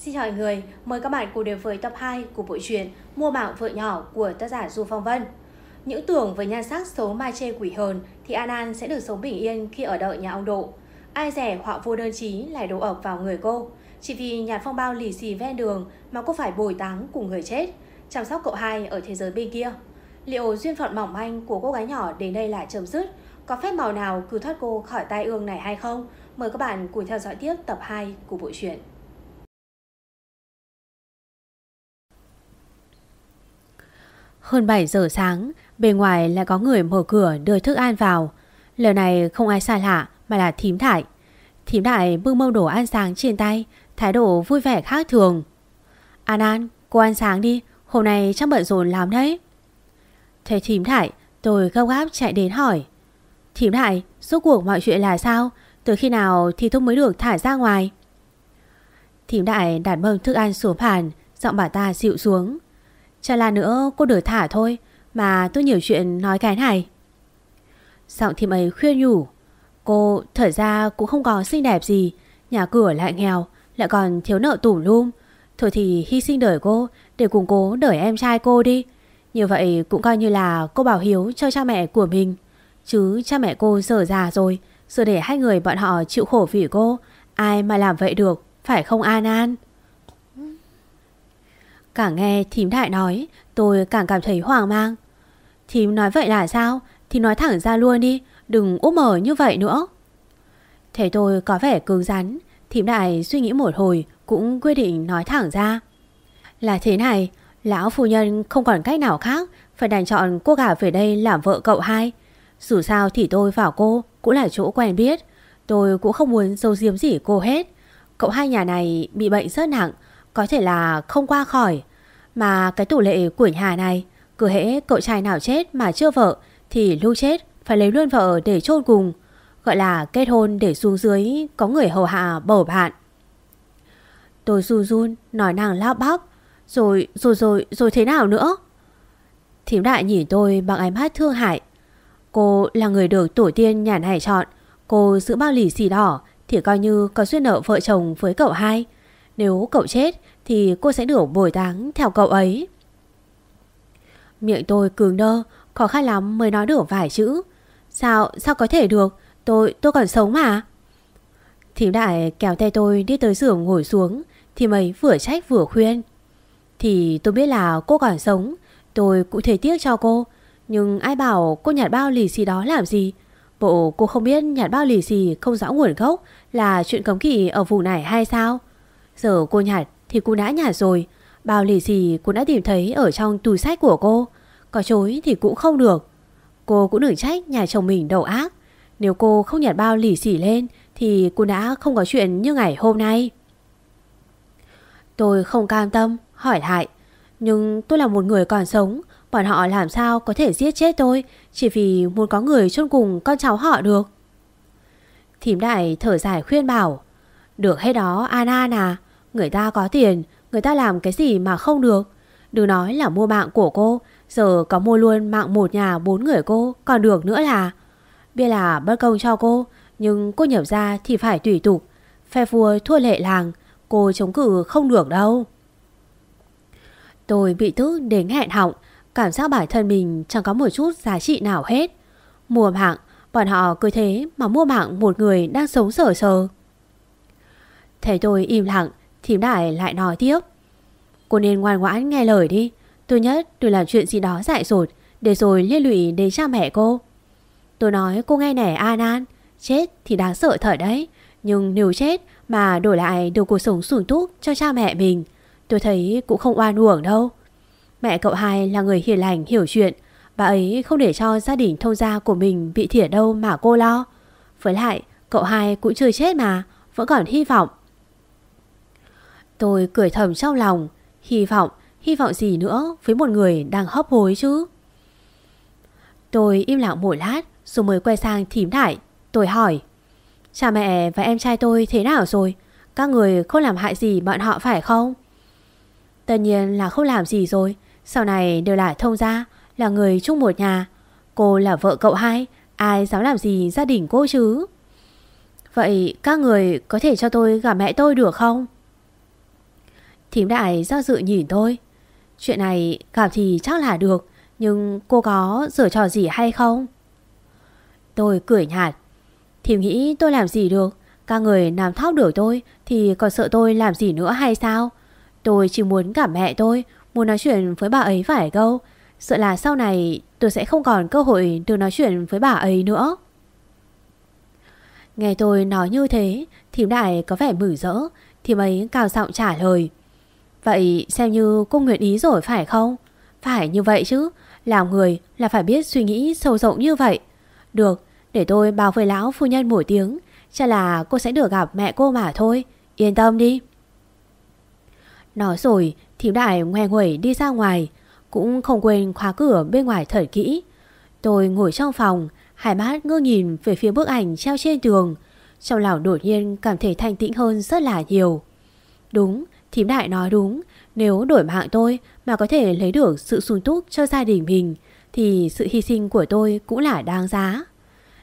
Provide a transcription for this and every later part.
Xin chào mọi người, mời các bạn cùng đến với tập 2 của bộ truyện Mua bảo vợ nhỏ của tác giả Du Phong Vân. Những tưởng với nhan sắc xấu mai chê quỷ hờn thì An An sẽ được sống bình yên khi ở đợi nhà ông Độ. Ai rẻ họa vô đơn chí lại đổ ập vào người cô. Chỉ vì nhạt phong bao lì xì ven đường mà cô phải bồi táng cùng người chết, chăm sóc cậu hai ở thế giới bên kia. Liệu duyên phận mỏng manh của cô gái nhỏ đến đây là chấm dứt? Có phép màu nào cứu thoát cô khỏi tai ương này hay không? Mời các bạn cùng theo dõi tiếp tập 2 của bộ truyện. Hơn 7 giờ sáng, bên ngoài lại có người mở cửa đưa thức ăn vào. Lần này không ai xa lạ mà là thím thải. Thím đại bưng mâm đồ ăn sáng trên tay, thái độ vui vẻ khác thường. An An, cô ăn sáng đi, hôm nay chắc bận rộn lắm đấy. Thấy thím thải, tôi gấp gáp chạy đến hỏi. Thím đại, suốt cuộc mọi chuyện là sao? Từ khi nào thì tôi mới được thả ra ngoài? Thím đại đặt mâm thức ăn xuống bàn, giọng bà ta dịu xuống. Chả là nữa, cô đổi thả thôi, Mà tôi nhiều chuyện nói cái này. Giọng thím ấy khuyên nhủ. Cô thở ra cũng không có xinh đẹp gì, Nhà cửa lại nghèo, Lại còn thiếu nợ tủ lum. Thôi thì hy sinh đời cô, Để cùng cố đợi em trai cô đi. Như vậy cũng coi như là cô bảo hiếu cho cha mẹ của mình. Chứ cha mẹ cô giờ già rồi Giờ để hai người bọn họ chịu khổ vì cô. Ai mà làm vậy được, Phải không An An? Càng nghe thím đại nói, Tôi càng cảm thấy hoang mang. Thím nói vậy là sao? Thì nói thẳng ra luôn đi, Đừng úp mở như vậy nữa. Thế tôi có vẻ cứng rắn. Thím đại suy nghĩ một hồi, Cũng quyết định nói thẳng ra. Là thế này, Lão phu nhân không còn cách nào khác, Phải đành chọn cô gả về đây làm vợ cậu hai. Dù sao thì tôi và cô Cũng là chỗ quen biết, Tôi cũng không muốn dâu diếm gì cô hết. Cậu hai nhà này bị bệnh rất nặng có thể là không qua khỏi. Mà cái tủ lệ của nhà này, Cứ hễ cậu trai nào chết mà chưa vợ, Thì lưu chết phải lấy luôn vợ để chôn cùng, Gọi là kết hôn để xuống dưới Có người hầu hạ bầu bạn. Tôi run run, Nói nàng lao bóc Rồi rồi rồi rồi thế nào nữa? Thím đại nhìn tôi bằng ánh mắt thương hại. Cô là người được tổ tiên nhà này chọn, Cô giữ bao lì xì đỏ Thì coi như có duyên nợ vợ chồng với cậu hai. Nếu cậu chết thì cô sẽ được bồi táng theo cậu ấy. Miệng tôi cứng đơ, khó khăn lắm mới nói được vài chữ. Sao, sao có thể được? Tôi, tôi còn sống mà. Thím đại kéo tay tôi đi tới giường ngồi xuống, thì mấy vừa trách vừa khuyên. Thì tôi biết là cô còn sống, tôi cũng thấy tiếc cho cô. Nhưng ai bảo cô nhặt bao lì xì đó làm gì? Bộ cô không biết nhặt bao lì xì không rõ nguồn gốc là chuyện cấm kỵ ở vùng này hay sao? Giờ cô nhặt thì cô đã nhả rồi. Bao lì xì cô đã tìm thấy ở trong túi sách của cô. Có chối thì cũng không được. Cô cũng đừng trách nhà chồng mình đầu ác. Nếu cô không nhặt bao lì xì lên thì cô đã không có chuyện như ngày hôm nay. Tôi không cam tâm, hỏi lại. Nhưng tôi là một người còn sống. Bọn họ làm sao có thể giết chết tôi chỉ vì muốn có người chôn cùng con cháu họ được. Thím đại thở dài khuyên bảo. Được hết đó An An à. Người ta có tiền, người ta làm cái gì mà không được. Đừng nói là mua mạng của cô, giờ có mua luôn mạng một nhà bốn người cô, còn được nữa là. Biết là bất công cho cô, nhưng cô nhập ra thì phải tùy tục. Phe vua thua lệ làng, cô chống cự không được đâu. Tôi bị tức đến hẹn họng, cảm giác bản thân mình chẳng có một chút giá trị nào hết. Mua mạng, bọn họ cứ thế mà mua mạng một người đang sống sở sờ. Thấy tôi im lặng, Thím đại lại nói tiếp. Cô nên ngoan ngoãn nghe lời đi. Tôi nhất tôi làm chuyện gì đó dại dột, Để rồi liên lụy đến cha mẹ cô. Tôi nói cô nghe nẻ An An. Chết thì đáng sợ thật đấy. Nhưng nếu chết mà đổi lại được cuộc sống sủn túc cho cha mẹ mình, Tôi thấy cũng không oan uổng đâu. Mẹ cậu hai là người hiền lành, hiểu chuyện. Bà ấy không để cho gia đình thông gia của mình bị thiệt đâu mà cô lo. Với lại, cậu hai cũng chưa chết mà, Vẫn còn hy vọng. Tôi cười thầm trong lòng. Hy vọng, hy vọng gì nữa Với một người đang hấp hối chứ? Tôi im lặng một lát Rồi mới quay sang thím đại. Tôi hỏi Cha mẹ và em trai tôi thế nào rồi? Các người không làm hại gì bọn họ phải không? Tất nhiên là không làm gì rồi. Sau này đều là thông gia Là người chung một nhà. Cô là vợ cậu hai Ai dám làm gì gia đình cô chứ? Vậy các người có thể cho tôi gặp mẹ tôi được không? Thím đại do dự nhìn tôi. Chuyện này gặp thì chắc là được, Nhưng cô có rửa trò gì hay không? Tôi cười nhạt. Thím nghĩ tôi làm gì được? Các người làm thóc đuổi tôi Thì còn sợ tôi làm gì nữa hay sao? Tôi chỉ muốn gặp mẹ tôi, Muốn nói chuyện với bà ấy vài câu. Sợ là sau này tôi sẽ không còn cơ hội được nói chuyện với bà ấy nữa. Nghe tôi nói như thế, Thím đại có vẻ mử rỡ. Thím ấy cao giọng trả lời. Vậy xem như cô nguyện ý rồi phải không? Phải như vậy chứ. Làm người là phải biết suy nghĩ sâu rộng như vậy. Được Để tôi báo với lão phu nhân mỗi tiếng. Chắc là cô sẽ được gặp mẹ cô mà thôi. Yên tâm đi. Nói rồi Thím đại ngoe nguẩy đi ra ngoài. Cũng không quên khóa cửa bên ngoài thật kỹ. Tôi ngồi trong phòng Hai mắt ngơ nhìn về phía bức ảnh treo trên tường. Trong lòng đột nhiên cảm thấy thanh tĩnh hơn rất là nhiều. Đúng, thím đại nói đúng Nếu đổi mạng tôi mà có thể lấy được sự sung túc cho gia đình mình Thì sự hy sinh của tôi cũng là đáng giá.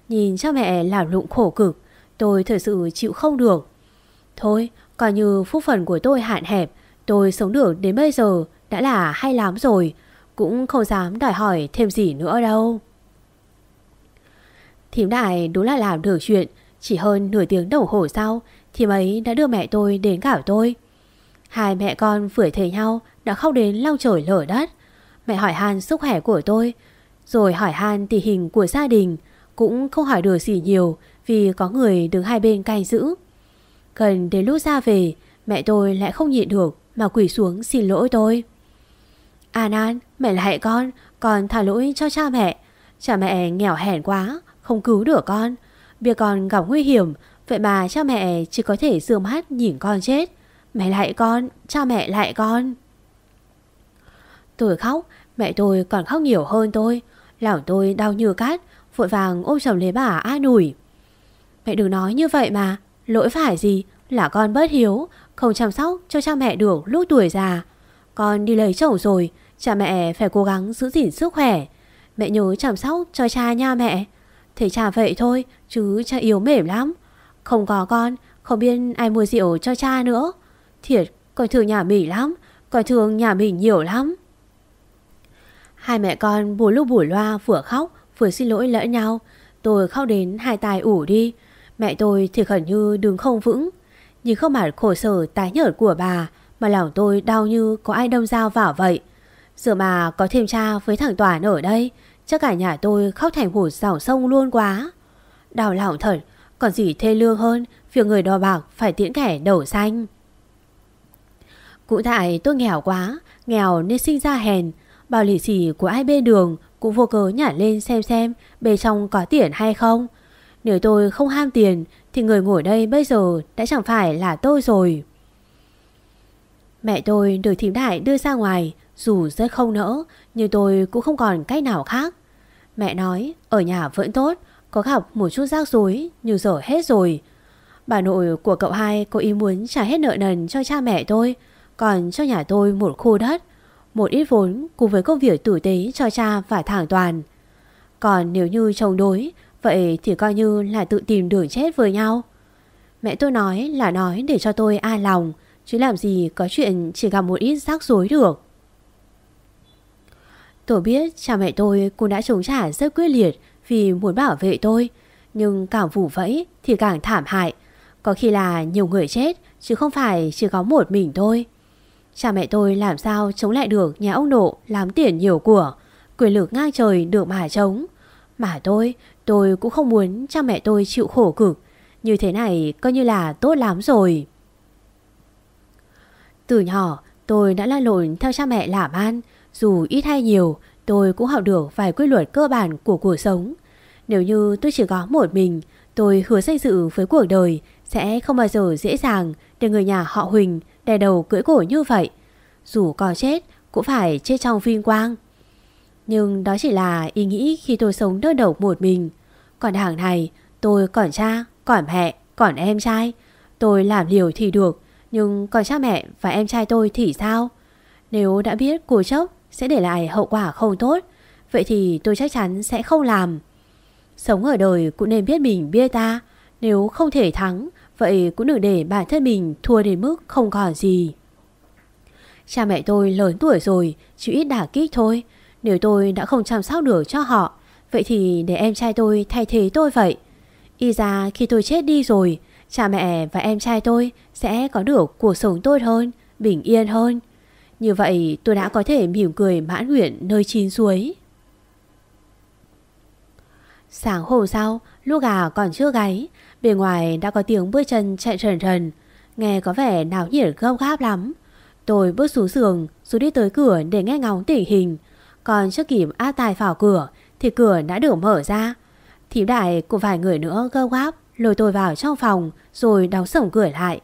Nhìn cha mẹ làm lụng khổ cực Tôi thật sự chịu không được. Thôi, coi như phúc phần của tôi hạn hẹp Tôi sống được đến bây giờ đã là hay lắm rồi Cũng không dám đòi hỏi thêm gì nữa đâu. Thím đại đúng là làm được chuyện Chỉ hơn nửa tiếng đồng hồ sau Thím ấy đã đưa mẹ tôi đến gặp tôi. Hai mẹ con vừa thấy nhau Đã khóc đến lau trời lở đất Mẹ hỏi han sức khỏe của tôi Rồi hỏi han tình hình của gia đình Cũng không hỏi được gì nhiều Vì có người đứng hai bên canh giữ Gần đến lúc ra về Mẹ tôi lại không nhịn được Mà quỳ xuống xin lỗi tôi An An mẹ hại con Con thả lỗi cho cha mẹ Cha mẹ nghèo hèn quá không cứu được con. Việc con gặp nguy hiểm, vậy mà cha mẹ chỉ có thể dương mắt nhìn con chết. Mẹ lại con, cha mẹ lại con. Tôi khóc, mẹ tôi còn khóc nhiều hơn tôi. Lòng tôi đau như cát, vội vàng ôm chồng lấy bà an ủi. Mẹ đừng nói như vậy mà, lỗi phải gì, là con bớt hiếu, không chăm sóc cho cha mẹ được lúc tuổi già. Con đi lấy chồng rồi, cha mẹ phải cố gắng giữ gìn sức khỏe. Mẹ nhớ chăm sóc cho cha nha mẹ. Thế cha vậy thôi Chứ cha yếu mềm lắm Không có con Không biết ai mua rượu cho cha nữa Thiệt Con thương nhà mình lắm Con thương nhà mình nhiều lắm. Hai mẹ con bù lúc bù loa, vừa khóc, Vừa xin lỗi lẫn nhau. Tôi khóc đến hai tay ủ đi. Mẹ tôi thì khẩn như đứng không vững. Nhìn không mặt khổ sở, tái nhợt của bà, Mà lòng tôi đau như có ai đâm dao vào vậy. Giờ mà có thêm cha với thằng Toàn ở đây, Chắc cả nhà tôi khóc thành một dòng sông luôn quá. Đau lòng thật, Còn gì thê lương hơn Việc người đò bạc phải tiễn kẻ đầu xanh. Cụ tại tôi nghèo quá, Nghèo nên sinh ra hèn. Bao lì xì của ai bên đường Cũng vô cớ nhả lên xem xem Bề trong có tiền hay không. Nếu tôi không ham tiền Thì người ngồi đây bây giờ đã chẳng phải là tôi rồi. Mẹ tôi được thím đại đưa ra ngoài, Dù rất không nỡ, Nhưng tôi cũng không còn cách nào khác. Mẹ nói, ở nhà vẫn tốt, Có gặp một chút rác rối, Nhưng giờ hết rồi. Bà nội của cậu hai có ý muốn trả hết nợ nần cho cha mẹ tôi. Còn cho nhà tôi một khu đất, Một ít vốn cùng với công việc tử tế cho cha và thẳng toàn Còn nếu như chống đối, Vậy thì coi như là tự tìm đường chết với nhau Mẹ tôi nói là nói để cho tôi an lòng, Chứ làm gì có chuyện chỉ gặp một ít rắc rối được Tôi biết cha mẹ tôi cũng đã chống trả rất quyết liệt vì muốn bảo vệ tôi. Nhưng càng vụ vẫy thì càng thảm hại. Có khi là nhiều người chết, chứ không phải chỉ có một mình tôi. Cha mẹ tôi làm sao chống lại được nhà ông nộ làm tiền nhiều của. Quyền lực ngang trời được mà chống. Mà tôi, tôi cũng không muốn cha mẹ tôi chịu khổ cực. Như thế này coi như là tốt lắm rồi. Từ nhỏ tôi đã la lộn theo cha mẹ làm ăn. Dù ít hay nhiều, tôi cũng học được vài quy luật cơ bản của cuộc sống. Nếu như tôi chỉ có một mình, tôi hứa danh dự với cuộc đời sẽ không bao giờ dễ dàng để người nhà họ Huỳnh đè đầu cưỡi cổ như vậy. Dù có chết, cũng phải chết trong vinh quang. Nhưng đó chỉ là ý nghĩ khi tôi sống đơn độc một mình. Còn hàng này, tôi còn cha, còn mẹ, còn em trai. Tôi làm liều thì được, nhưng còn cha mẹ và em trai tôi thì sao? Nếu đã biết cô chốc sẽ để lại hậu quả không tốt, vậy thì tôi chắc chắn sẽ không làm. Sống ở đời cũng nên biết mình bia ta, nếu không thể thắng, vậy cũng đừng để bản thân mình thua đến mức không còn gì. Cha mẹ tôi lớn tuổi rồi, chỉ ít đả kích thôi. Nếu tôi đã không chăm sóc được cho họ, vậy thì để em trai tôi thay thế tôi vậy. Y ra khi tôi chết đi rồi, cha mẹ và em trai tôi sẽ có được cuộc sống tốt hơn, bình yên hơn. Như vậy tôi đã có thể mỉm cười mãn nguyện nơi chín suối. Sáng hôm sau, lúc gà còn chưa gáy, bên ngoài đã có tiếng bước chân chạy trần trần, nghe có vẻ náo nhiệt gấp gáp lắm. Tôi bước xuống giường rồi đi tới cửa để nghe ngóng tình hình. Còn chưa kịp áp tài vào cửa thì cửa đã được mở ra. Thím đại cùng vài người nữa gấp gáp lôi tôi vào trong phòng rồi đóng sổng cửa lại.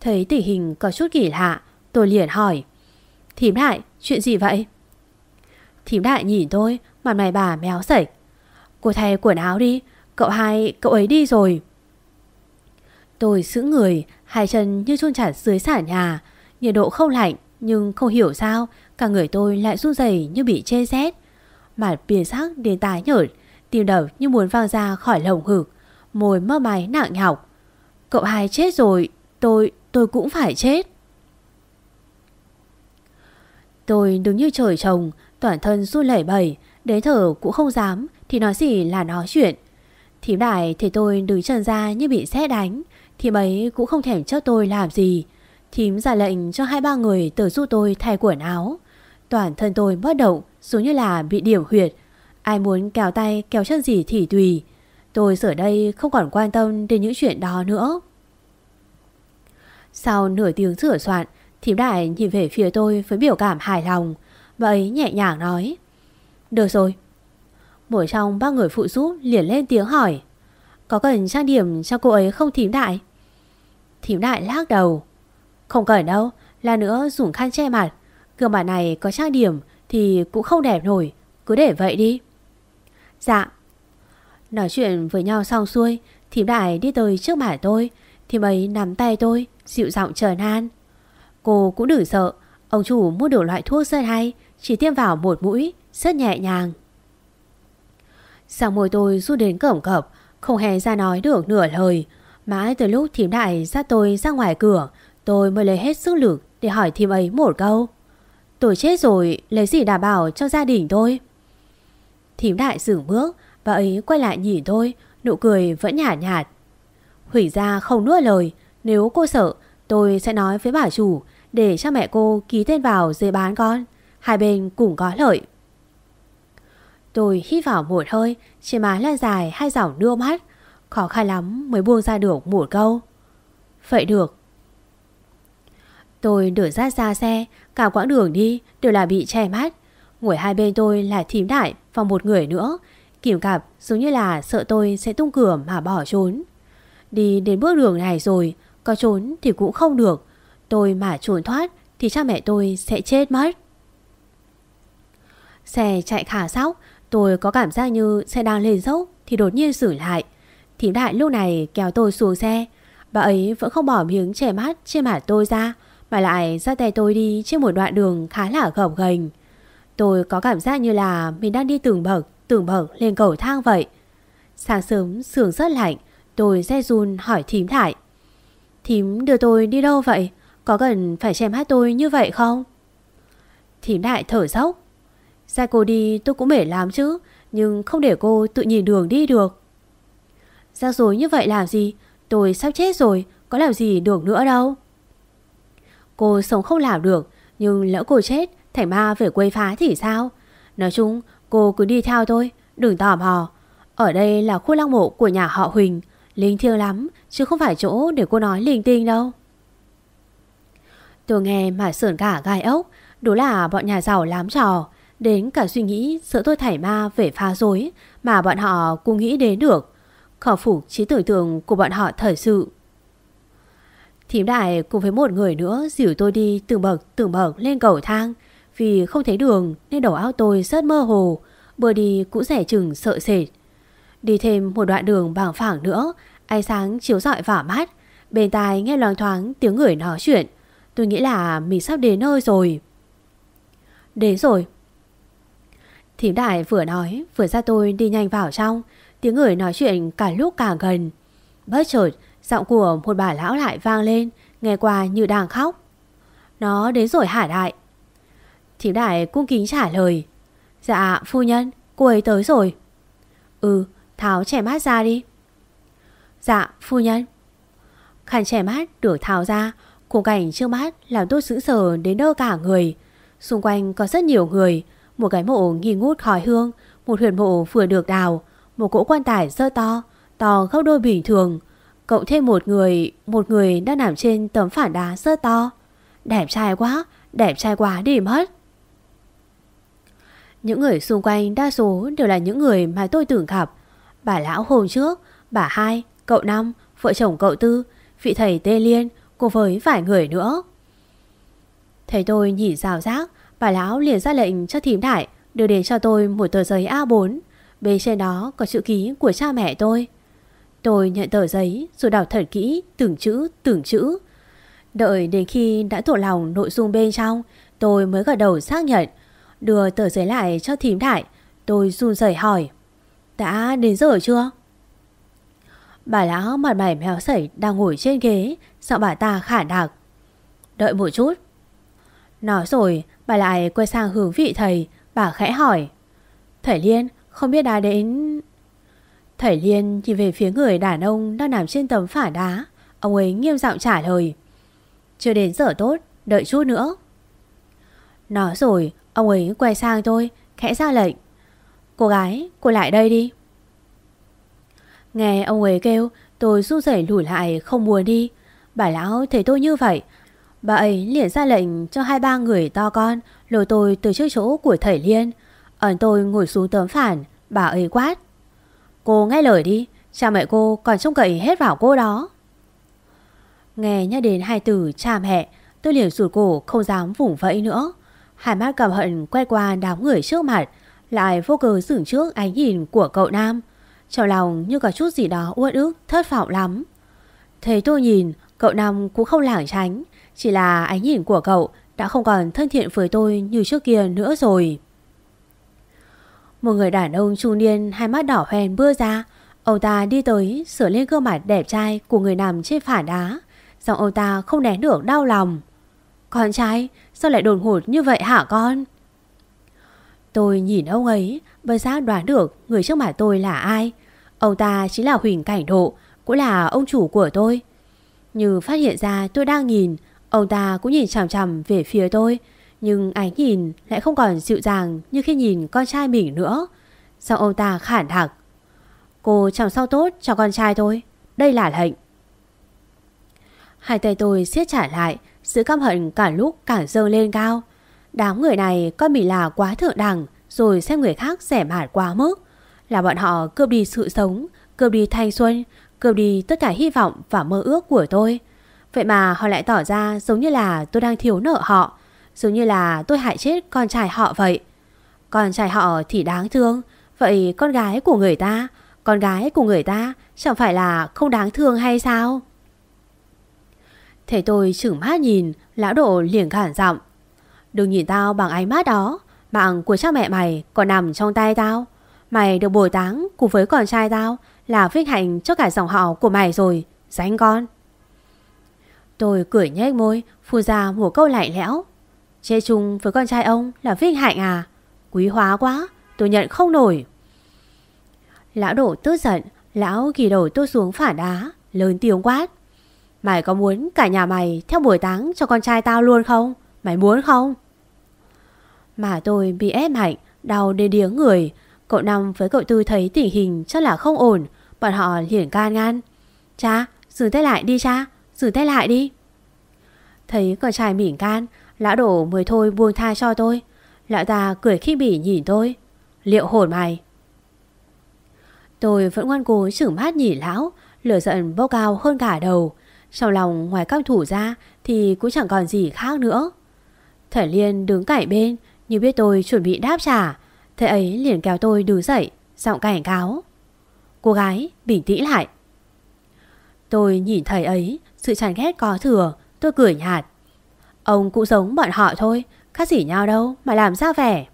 Thấy tình hình có chút kỳ lạ, tôi liền hỏi. Thím đại, chuyện gì vậy? Thím đại nhìn tôi, mặt mày bà méo sạch. Cô thay quần áo đi, cậu hai, cậu ấy đi rồi. Tôi giữ người, hai chân như chôn chặt dưới sàn nhà, nhiệt độ không lạnh nhưng không hiểu sao cả người tôi lại run rẩy như bị chê rét. Mặt bìa sắc đến tái nhợt, tim đập như muốn vang ra khỏi lồng ngực, môi mơ máy nặng nhọc. Cậu hai chết rồi, tôi, tôi cũng phải chết. Tôi đứng như trời trồng, toàn thân run lẩy bẩy, đến thở cũng không dám thì nói gì là nói chuyện. Thím đại thấy tôi đứng chân ra như bị xét đánh, thì mấy cũng không thèm cho tôi làm gì. Thím ra lệnh cho hai ba người tới giúp tôi thay quần áo. Toàn thân tôi bất động, giống như là bị điểm huyệt. Ai muốn kéo tay kéo chân gì thì tùy. Tôi giờ đây không còn quan tâm đến những chuyện đó nữa. Sau nửa tiếng sửa soạn, thím đại nhìn về phía tôi với biểu cảm hài lòng. vậy nhẹ nhàng nói. Được rồi. Một trong ba người phụ giúp liền lên tiếng hỏi. Có cần trang điểm cho cô ấy không thím đại? Thím đại lắc đầu. Không cần đâu, là nữa dùng khăn che mặt. Gương mặt này có trang điểm thì cũng không đẹp nổi, cứ để vậy đi. Dạ. Nói chuyện với nhau xong xuôi, thím đại đi tới trước mặt tôi, thím ấy nắm tay tôi, dịu giọng chờ nan. Cô cũng đừng sợ, ông chủ mua đủ loại thuốc rất hay, chỉ tiêm vào một mũi, rất nhẹ nhàng. Sang môi tôi rút đến cổng cập, không hề ra nói được nửa lời. Mãi từ lúc thím đại dắt tôi ra ngoài cửa, tôi mới lấy hết sức lực để hỏi thím ấy một câu. Tôi chết rồi, lấy gì đảm bảo cho gia đình tôi? Thím đại dừng bước, và ấy quay lại nhìn tôi, nụ cười vẫn nhạt nhạt. Hủy ra không nuốt lời, nếu cô sợ, tôi sẽ nói với bà chủ để cho mẹ cô ký tên vào dây bán con. Hai bên cùng có lợi. Tôi hít vào một hơi, trên má là dài hai dòng đưa mắt. Khó khăn lắm mới buông ra được một câu. Vậy được. Tôi đuổi ra xa xe, cả quãng đường đi đều là bị che mắt. Ngồi hai bên tôi là thím đại và một người nữa. Kiểm cặp giống như là sợ tôi sẽ tung cửa mà bỏ trốn. Đi đến bước đường này rồi, có trốn thì cũng không được. Tôi mà trốn thoát thì cha mẹ tôi sẽ chết mất. Xe chạy khả sóc, tôi có cảm giác như xe đang lên dốc thì đột nhiên xử lại. Thím đại lúc này kéo tôi xuống xe. Bà ấy vẫn không bỏ miếng che mắt trên mặt tôi ra mà lại ra tay tôi đi trên một đoạn đường khá là gập ghềnh. Tôi có cảm giác như là mình đang đi từng bậc, từng bậc lên cầu thang vậy. Sáng sớm sườn rất lạnh, tôi xe run hỏi thím đại. Thím đưa tôi đi đâu vậy? Có cần phải che mắt tôi như vậy không? Thím đại thở dốc. Ra cô đi tôi cũng mệt lắm chứ, nhưng không để cô tự nhìn đường đi được. Ra rồi như vậy làm gì? Tôi sắp chết rồi, có làm gì được nữa đâu. Cô sống không làm được, nhưng lỡ cô chết, thành ma về quê phá thì sao? Nói chung, cô cứ đi theo tôi, đừng tò mò. Ở đây là khu lăng mộ của nhà họ Huỳnh, linh thiêng lắm, chứ không phải chỗ để cô nói linh tinh đâu. Tôi nghe mà sườn cả gai ốc, đúng là bọn nhà giàu lắm trò. Đến cả suy nghĩ sợ tôi thảy ma về phá rối mà bọn họ cũng nghĩ đến được. Khẩu phục trí tưởng tượng của bọn họ thật sự. Thím đại cùng với một người nữa dìu tôi đi từng bậc từng bậc lên cầu thang. Vì không thấy đường nên đầu óc tôi rất mơ hồ. Bữa đi cũng rẻ chừng sợ sệt. Đi thêm một đoạn đường bằng phẳng nữa, ánh sáng chiếu rọi vào mắt. Bên tai nghe loáng thoáng tiếng người nói chuyện. Tôi nghĩ là mình sắp đến nơi rồi. Đến rồi. Thím đại vừa nói vừa ra tôi đi nhanh vào trong. Tiếng người nói chuyện cả lúc càng gần. Bất chợt, giọng của một bà lão lại vang lên, nghe qua như đang khóc. Nó đến rồi hả đại Thím đại cung kính trả lời Dạ phu nhân Cô ấy tới rồi Ừ tháo trẻ mát ra đi Dạ phu nhân Khăn trẻ mát được tháo ra Khung cảnh trước mắt làm tôi sững sờ đến đơ cả người Xung quanh có rất nhiều người một cái mộ nghi ngút khói hương Một huyền mộ vừa được đào Một cỗ quan tài sơ to To gấp đôi bình thường. Cộng thêm một người Một người đang nằm trên tấm phản đá sơ to. Đẹp trai quá Đẹp trai quá đi mất. Những người xung quanh đa số đều là những người mà tôi tưởng gặp. Bà lão hôm trước Bà hai, cậu năm, vợ chồng cậu tư Vị thầy Tê Liên Cùng với vài người nữa. Thấy tôi nhìn rào rác Bà lão liền ra lệnh cho thím đại Đưa đến cho tôi một tờ giấy A4 Bên trên đó có chữ ký của cha mẹ tôi. Tôi nhận tờ giấy Rồi đọc thật kỹ, từng chữ từng chữ. Đợi đến khi đã thuộc lòng nội dung bên trong, Tôi mới gật đầu xác nhận. Đưa tờ giấy lại cho thím đại, Tôi run rẩy hỏi, Đã đến giờ chưa? Bà lão mặt mày méo sẩy đang ngồi trên ghế Sợ bà ta khả đặc, Đợi một chút. Nói rồi bà lại quay sang hướng vị thầy, Bà khẽ hỏi, Thầy Liên, không biết đã đến Thầy Liên nhìn về phía người đàn ông Đang nằm trên tấm phả đá. Ông ấy nghiêm giọng trả lời, Chưa đến giờ tốt, Đợi chút nữa. Nói rồi, ông ấy quay sang tôi Khẽ ra lệnh, Cô gái, cô lại đây đi. Nghe ông ấy kêu, Tôi run rẩy lùi lại, không muốn đi. Bà lão, thấy tôi như vậy Bà ấy liền ra lệnh cho hai ba người to con Lôi tôi từ trước chỗ của thầy Liên. Ẩn tôi ngồi xuống tấm phản, Bà ấy quát. Cô nghe lời đi, Cha mẹ cô còn trông cậy hết vào cô đó. Nghe nhắc đến hai từ cha mẹ, Tôi liền rụt cổ không dám vùng vẫy nữa. Hai mắt cầm hận quay qua đám người trước mặt, Lại vô cớ dừng trước ánh nhìn của cậu Nam. Trong lòng như có chút gì đó uất ức, thất vọng lắm. Thấy tôi nhìn, Cậu Nam cũng không lảng tránh. Chỉ là ánh nhìn của cậu Đã không còn thân thiện với tôi như trước kia nữa rồi. Một người đàn ông trung niên, Hai mắt đỏ hoen bưa ra. Ông ta đi tới, sửa lên gương mặt đẹp trai Của người nằm trên phản đá. Giọng ông ta không nén được đau lòng. Con trai, sao lại đồn hụt như vậy hả con? Tôi nhìn ông ấy, Bất giác đoán được người trước mặt tôi là ai. Ông ta chính là Huỳnh Cảnh Độ, Cũng là ông chủ của tôi. Như phát hiện ra, tôi đang nhìn Ông ta cũng nhìn chằm chằm về phía tôi, Nhưng ánh nhìn lại không còn dịu dàng Như khi nhìn con trai mình nữa. Sao ông ta khản đặc Cô chăm sóc tốt cho con trai tôi Đây là lệnh. Hai tay tôi siết trả lại, Sự căm hận cả lúc càng dâng lên cao. Đám người này coi mình là quá thượng đẳng, Rồi xem người khác rẻ mạt quá mức. Là bọn họ cướp đi sự sống, Cướp đi thanh xuân, cướp đi tất cả hy vọng và mơ ước của tôi. Vậy mà họ lại tỏ ra giống như là tôi đang thiếu nợ họ, giống như là tôi hại chết con trai họ vậy. Con trai họ thì đáng thương, vậy con gái của người ta, con gái của người ta chẳng phải là không đáng thương hay sao? Thế tôi chửng mắt nhìn, lão độ liền khản giọng. Đừng nhìn tao bằng ánh mắt đó, mạng của cha mẹ mày còn nằm trong tay tao. Mày được bồi táng cùng với con trai tao là vinh hạnh cho cả dòng họ của mày rồi Dánh con Tôi cười nhếch môi phu ra một câu lạnh lẽo. Chê chung với con trai ông là vinh hạnh à? Quý hóa quá, Tôi nhận không nổi. Lão đổ tức giận, Lão ghi đầu tôi xuống phả đá, Lớn tiếng quát. Mày có muốn cả nhà mày theo buổi táng cho con trai tao luôn không? Mày muốn không? Mà tôi bị ép mạnh, Đau đến điếng người. Cậu Năm với cậu Tư thấy tình hình chắc là không ổn. Bọn họ liền can ngăn. Cha, dừng tay lại đi cha. Dừng tay lại đi. Thấy cờ trai mỉm can, Lão đổ mới thôi buông tha cho tôi. Lão ta cười khi bỉ nhìn tôi. Liệu hồn mày? Tôi vẫn ngoan cố chửng mắt nhìn lão, Lửa giận bốc cao hơn cả đầu. Trong lòng ngoài các thủ ra Thì cũng chẳng còn gì khác nữa. Thầy Liên đứng cạnh bên, Như biết tôi chuẩn bị đáp trả. Thầy ấy liền kéo tôi đứng dậy, Giọng cảnh cáo. Cô gái bình tĩnh lại. Tôi nhìn thầy ấy sự chán ghét có thừa, Tôi cười nhạt. Ông cũng giống bọn họ thôi, Khác gì nhau đâu mà làm ra vẻ.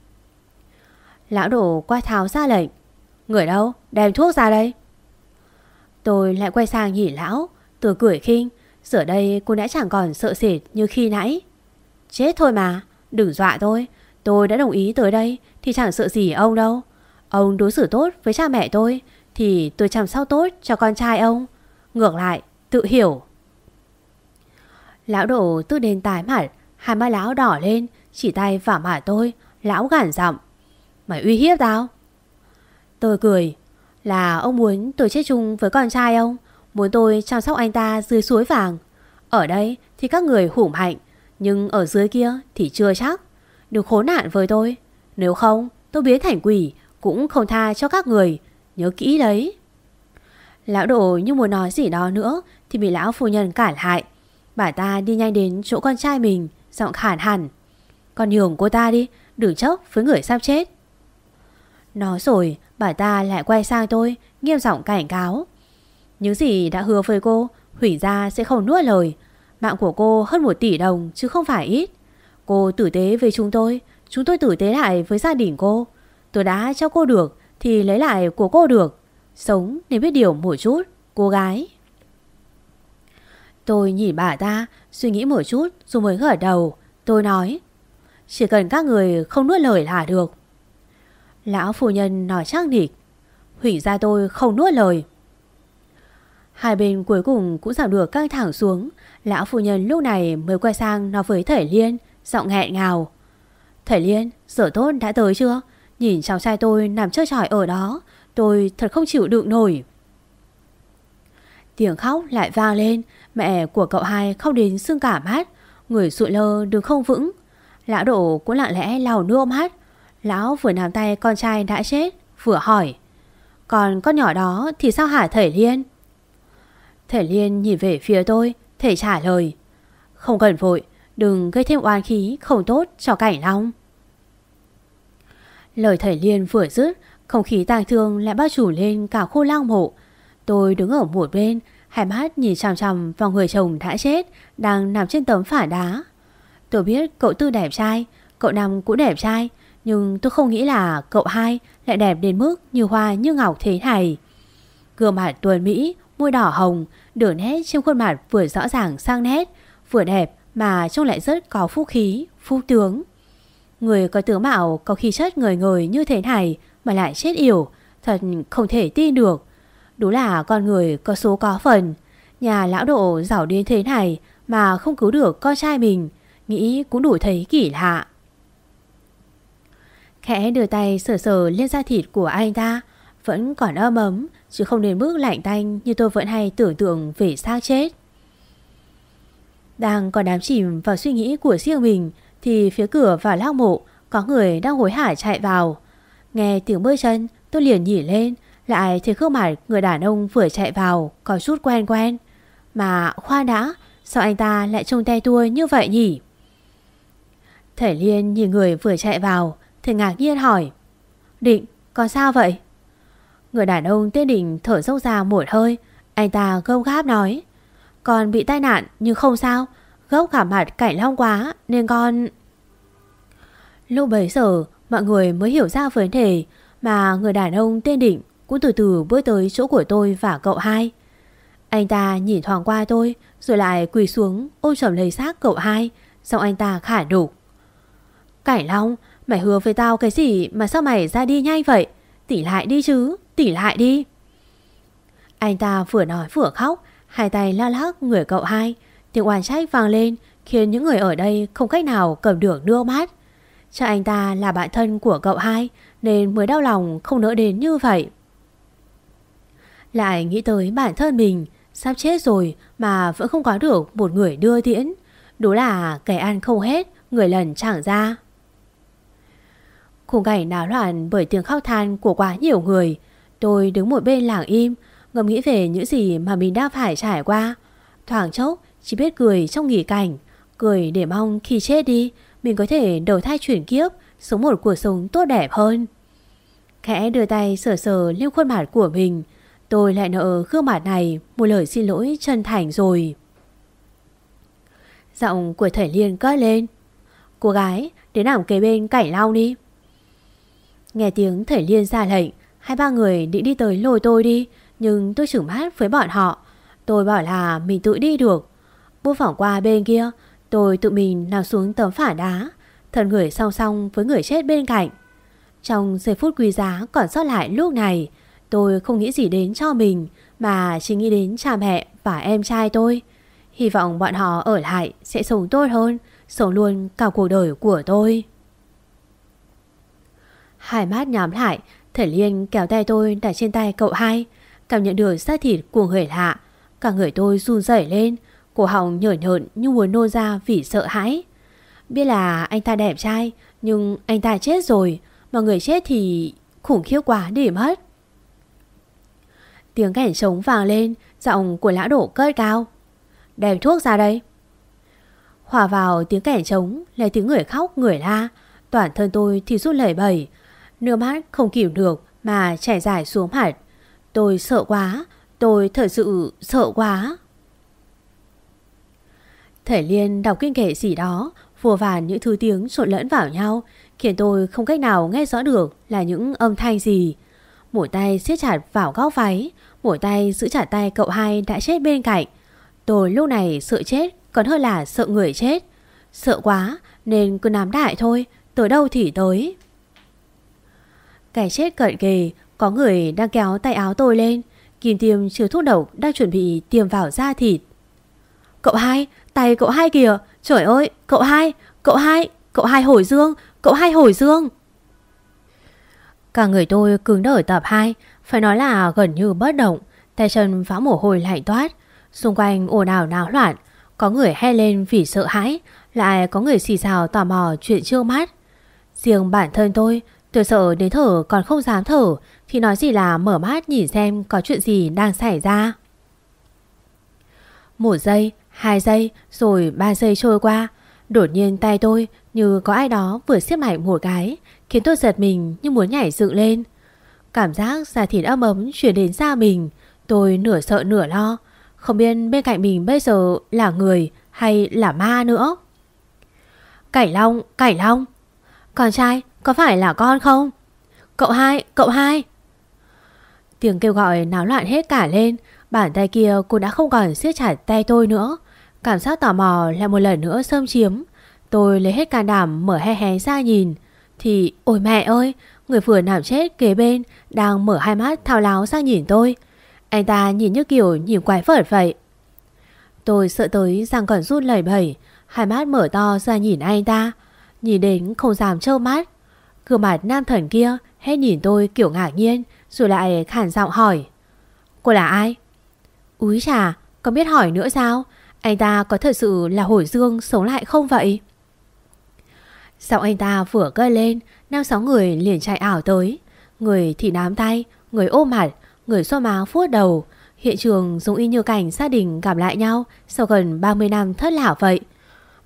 Lão đổ quay tháo ra lệnh, Người đâu, đem thuốc ra đây. Tôi lại quay sang nhìn lão, Tôi cười khinh, Giờ đây cô đã chẳng còn sợ sệt như khi nãy. Chết thôi mà, Đừng dọa tôi Tôi đã đồng ý tới đây Thì chẳng sợ gì ông đâu. Ông đối xử tốt với cha mẹ tôi Thì tôi chăm sóc tốt cho con trai ông. Ngược lại, tự hiểu. Lão đổ tư đến tái mặt Hai mắt lão đỏ lên, Chỉ tay vào mặt tôi, Lão gản giọng. Mày uy hiếp tao. Tôi cười. Là ông muốn tôi chết chung với con trai ông, Muốn tôi chăm sóc anh ta dưới suối vàng. Ở đây thì các người hủng hạnh, Nhưng ở dưới kia thì chưa chắc. Đừng khốn nạn với tôi. Nếu không, tôi biến thành quỷ, Cũng không tha cho các người. Nhớ kỹ đấy. Lão đồ như muốn nói gì đó nữa Thì bị lão phu nhân cản lại Bà ta đi nhanh đến chỗ con trai mình, Giọng khản hẳn. Con nhường cô ta đi, Đừng chốc với người sắp chết. Nói rồi, bà ta lại quay sang tôi, Nghiêm giọng cảnh cáo. Những gì đã hứa với cô, Hủy ra sẽ không nuốt lời. Mạng của cô hơn một tỷ đồng, chứ không phải ít. Cô tử tế với chúng tôi Chúng tôi tử tế lại với gia đình cô. Tôi đã cho cô được, Thì lấy lại của cô được. Sống nên biết điều một chút, Cô gái. Tôi nhìn bà ta? Suy nghĩ một chút rồi mới gật đầu. Tôi nói Chỉ cần các người không nuốt lời là được. Lão phu nhân nói chắc nịch Hủy ra tôi không nuốt lời. Hai bên cuối cùng cũng giảm được căng thẳng xuống. Lão phu nhân lúc này mới quay sang nói với Thầy Liên Giọng nghẹn ngào Thầy Liên, giờ tốt đã tới chưa? Nhìn cháu trai tôi nằm chơi tròi ở đó Tôi thật không chịu đựng nổi. Tiếng khóc lại vang lên. Mẹ của cậu hai khóc đến sưng cả mắt. Người sụi lơ đứng không vững. Lão đổ cũng lặng lẽ lau nước mắt. Lão vừa nắm tay con trai đã chết, Vừa hỏi, Còn con nhỏ đó thì sao hả thể Liên? Thể Liên nhìn về phía tôi, thể trả lời, Không cần vội, Đừng gây thêm oan khí không tốt cho cảnh long. Lời thể Liên vừa dứt, Không khí tang thương lại bao trùm lên cả khu lang mộ. Tôi đứng ở một bên, Hai mắt nhìn chằm chằm vào người chồng đã chết, Đang nằm trên tấm phả đá. Tôi biết cậu Tư đẹp trai, Cậu Năm cũng đẹp trai, Nhưng tôi không nghĩ là cậu hai Lại đẹp đến mức như hoa như ngọc thế này. Gương mặt tuần Mỹ, Môi đỏ hồng, Đường nét trên khuôn mặt vừa rõ ràng sang nét, Vừa đẹp mà trông lại rất có phúc khí Phúc tướng. Người có tướng mạo có khí chất người người như thế này Mà lại chết yểu, Thật không thể tin được. Đúng là con người có số có phần. Nhà lão độ giàu đến thế này Mà không cứu được con trai mình, Nghĩ cũng đủ thấy kỳ lạ. Khẽ đưa tay sờ sờ lên da thịt của anh ta, Vẫn còn ấm ấm, Chứ không đến mức lạnh tanh Như tôi vẫn hay tưởng tượng về xác chết. Đang còn đám chìm vào suy nghĩ của riêng mình, Thì phía cửa vào lao mộ Có người đang hối hả chạy vào. Nghe tiếng bước chân, tôi liền nhỉ lên lại thấy gương mặt người đàn ông vừa chạy vào, Có chút quen quen. Mà khoa đã, Sao anh ta lại trông te tua như vậy nhỉ? Thầy Liên nhìn người vừa chạy vào, Thì ngạc nhiên hỏi. Định, còn sao vậy? Người đàn ông tên Định thở dốc ra một hơi, Anh ta gâu gáp nói. Con bị tai nạn nhưng không sao, Gốc cả mặt cảnh long quá, Nên con Lúc bấy giờ, mọi người mới hiểu ra vấn đề Mà người đàn ông tên Định cũng từ từ bước tới chỗ của tôi và cậu hai. Anh ta nhìn thoáng qua tôi rồi lại quỳ xuống ôm chầm lấy xác cậu hai. Xong anh ta khả đục. Cải Long, mày hứa với tao cái gì mà sao mày ra đi nhanh vậy? Tỉ lại đi chứ, tỉ lại đi. Anh ta vừa nói vừa khóc, hai tay la lắc người cậu hai. Tiếng oan trách vang lên khiến những người ở đây không cách nào cầm được nước mắt. cho anh ta là bạn thân của cậu hai nên mới đau lòng không nỡ đến như vậy. Lại nghĩ tới bản thân mình, Sắp chết rồi mà vẫn không có được một người đưa tiễn. Đúng là kẻ ăn không hết, Người lần chẳng ra. Khung cảnh náo loạn bởi tiếng khóc than của quá nhiều người. Tôi đứng một bên lặng im Ngầm nghĩ về những gì mà mình đã phải trải qua. Thoảng chốc, chỉ biết cười trong nghỉ cảnh, Cười để mong khi chết đi, Mình có thể đầu thai chuyển kiếp, Sống một cuộc sống tốt đẹp hơn. Khẽ đưa tay sờ sờ lên khuôn mặt của mình Tôi lại nợ gương mặt này một lời xin lỗi chân thành rồi. Giọng của thầy Liên cất lên. Cô gái, đến nằm kế bên cảnh lau đi. Nghe tiếng thầy Liên ra lệnh, hai ba người định đi tới lôi tôi đi, nhưng tôi chửng mắt với bọn họ. Tôi bảo là mình tự đi được. Bước phỏng qua bên kia, Tôi tự mình nằm xuống tấm phả đá, thân người song song với người chết bên cạnh. Trong giây phút quý giá còn sót lại lúc này, tôi không nghĩ gì đến cho mình mà chỉ nghĩ đến cha mẹ và em trai tôi. Hy vọng bọn họ ở lại sẽ sống tốt hơn, sống luôn cả cuộc đời của tôi. Hai mắt nhắm lại, Thể Liên kéo tay tôi đặt trên tay cậu hai, cảm nhận được xác thịt của người lạ. Cả người tôi run rẩy lên, cổ họng nhởn nhợn như muốn nôn ra vì sợ hãi. Biết là anh ta đẹp trai, nhưng anh ta chết rồi, mà người chết thì khủng khiếp quá để mất. Tiếng kẻn trống vàng lên, giọng của lão đổ cất cao. Đem thuốc ra đây. Hòa vào tiếng kẻn trống là tiếng người khóc người la. Toàn thân tôi thì rút lẩy bẩy. Nước mắt không kìm được mà chảy dài xuống mặt. Tôi sợ quá, tôi thật sự sợ quá. Thể Liên đọc kinh kệ gì đó, vùa vàn những thứ tiếng trộn lẫn vào nhau, khiến tôi không cách nào nghe rõ được là những âm thanh gì. Một tay siết chặt vào góc váy, một tay giữ chặt tay cậu hai đã chết bên cạnh. Tôi lúc này sợ chết còn hơn là sợ người chết. Sợ quá nên cứ nắm đại thôi, tới đâu thì tới. Cái chết cận kề, có người đang kéo tay áo tôi lên, kim tiêm chứa thuốc độc đang chuẩn bị tiêm vào da thịt. Cậu hai, tay cậu hai kìa, trời ơi, cậu hai, cậu hai, cậu hai hồi dương, cậu hai hồi dương. Cả người tôi cứng đờ tập 2 Phải nói là gần như bất động, Tay chân phá mồ hôi lạnh toát. Xung quanh ồn ào náo loạn, Có người he lên vì sợ hãi, Lại có người xì xào tò mò chuyện chưa mắt. Riêng bản thân tôi Tôi sợ đến thở còn không dám thở, Thì nói gì là mở mắt nhìn xem Có chuyện gì đang xảy ra. Một giây, Hai giây, Rồi ba giây trôi qua. Đột nhiên tay tôi, như có ai đó vừa siết mạnh một cái Khiến tôi giật mình như muốn nhảy dựng lên. Cảm giác da thịt ấm ấm chuyển đến da mình Tôi nửa sợ nửa lo. Không biết bên cạnh mình bây giờ là người hay là ma nữa. Cải Long, Cải Long Con trai, có phải là con không? Cậu hai, cậu hai. Tiếng kêu gọi náo loạn hết cả lên Bàn tay kia cô đã không còn siết chặt tay tôi nữa. Cảm giác tò mò lại một lần nữa xâm chiếm. Tôi lấy hết can đảm mở hé hé ra nhìn thì ôi mẹ ơi Người vừa nằm chết kế bên Đang mở hai mắt thao láo sang nhìn tôi Anh ta nhìn như kiểu nhìn quái vật vậy Tôi sợ tới rằng còn rút lẩy bẩy Hai mắt mở to ra nhìn anh ta Nhìn đến không dám trâu mắt Gương mặt nam thần kia Hết nhìn tôi kiểu ngạc nhiên Rồi lại khản giọng hỏi Cô là ai? Úi chà, có biết hỏi nữa sao? Anh ta có thật sự là hồi dương sống lại không vậy? Giọng anh ta vừa cơi lên, Năm sáu người liền chạy ảo tới. Người thì nắm tay, Người ôm mặt, Người xoa má vuốt đầu. Hiện trường giống y như cảnh gia đình gặp lại nhau Sau gần 30 năm thất lạc vậy.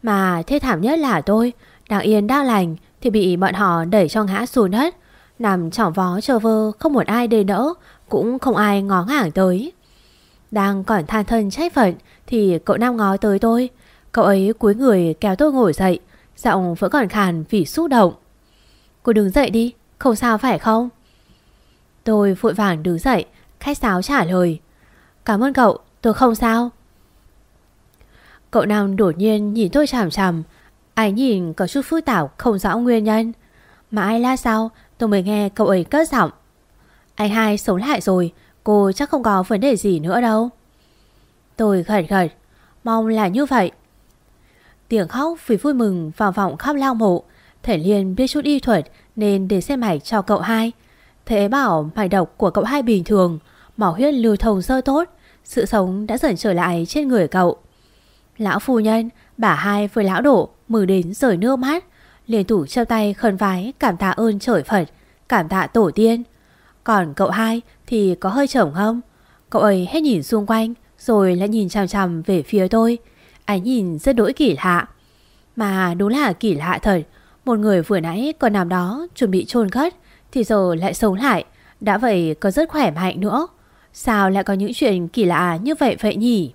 Mà thê thảm nhất là tôi, Đang yên đang lành Thì bị bọn họ đẩy cho ngã xuống đất. Nằm trỏng vó chờ vơ, Không một ai đề đỡ, Cũng không ai ngó ngảng tới. Đang còn than thân trách phận Thì cậu Nam ngó tới tôi. Cậu ấy cúi người kéo tôi ngồi dậy Giọng vẫn còn khàn vì xúc động. Cô đứng dậy đi, Không sao phải không? Tôi vội vàng đứng dậy, Khách sáo trả lời. Cảm ơn cậu, tôi không sao. Cậu Nam đột nhiên nhìn tôi chằm chằm. Anh nhìn có chút phức tạp, không rõ nguyên nhân. Mà ai la sao, Tôi mới nghe cậu ấy cất giọng. Anh hai sống lại rồi, Cô chắc không có vấn đề gì nữa đâu. Tôi gật gật. Mong là như vậy. Tiếng khóc vì vui mừng vào vọng khắp lao mộ. Thể Liên biết chút y thuật Nên để xem mạch cho cậu hai. Thế bảo mạch độc của cậu hai bình thường máu huyết lưu thông sơ tốt, Sự sống đã dần trở lại trên người cậu. Lão phu nhân, Bà hai với lão đổ Mừng đến rời nước mắt liền thủ treo tay khẩn vái cảm tạ ơn trời Phật, Cảm tạ tổ tiên. Còn cậu hai thì có hơi chổng không? Cậu ấy hết nhìn xung quanh, Rồi lại nhìn chằm chằm về phía tôi. Ánh nhìn rất đỗi kỳ lạ. Mà đúng là kỳ lạ thật. Một người vừa nãy còn nằm đó, Chuẩn bị chôn cất, Thì giờ lại sống lại. Đã vậy có rất khỏe mạnh nữa. Sao lại có những chuyện kỳ lạ như vậy vậy nhỉ?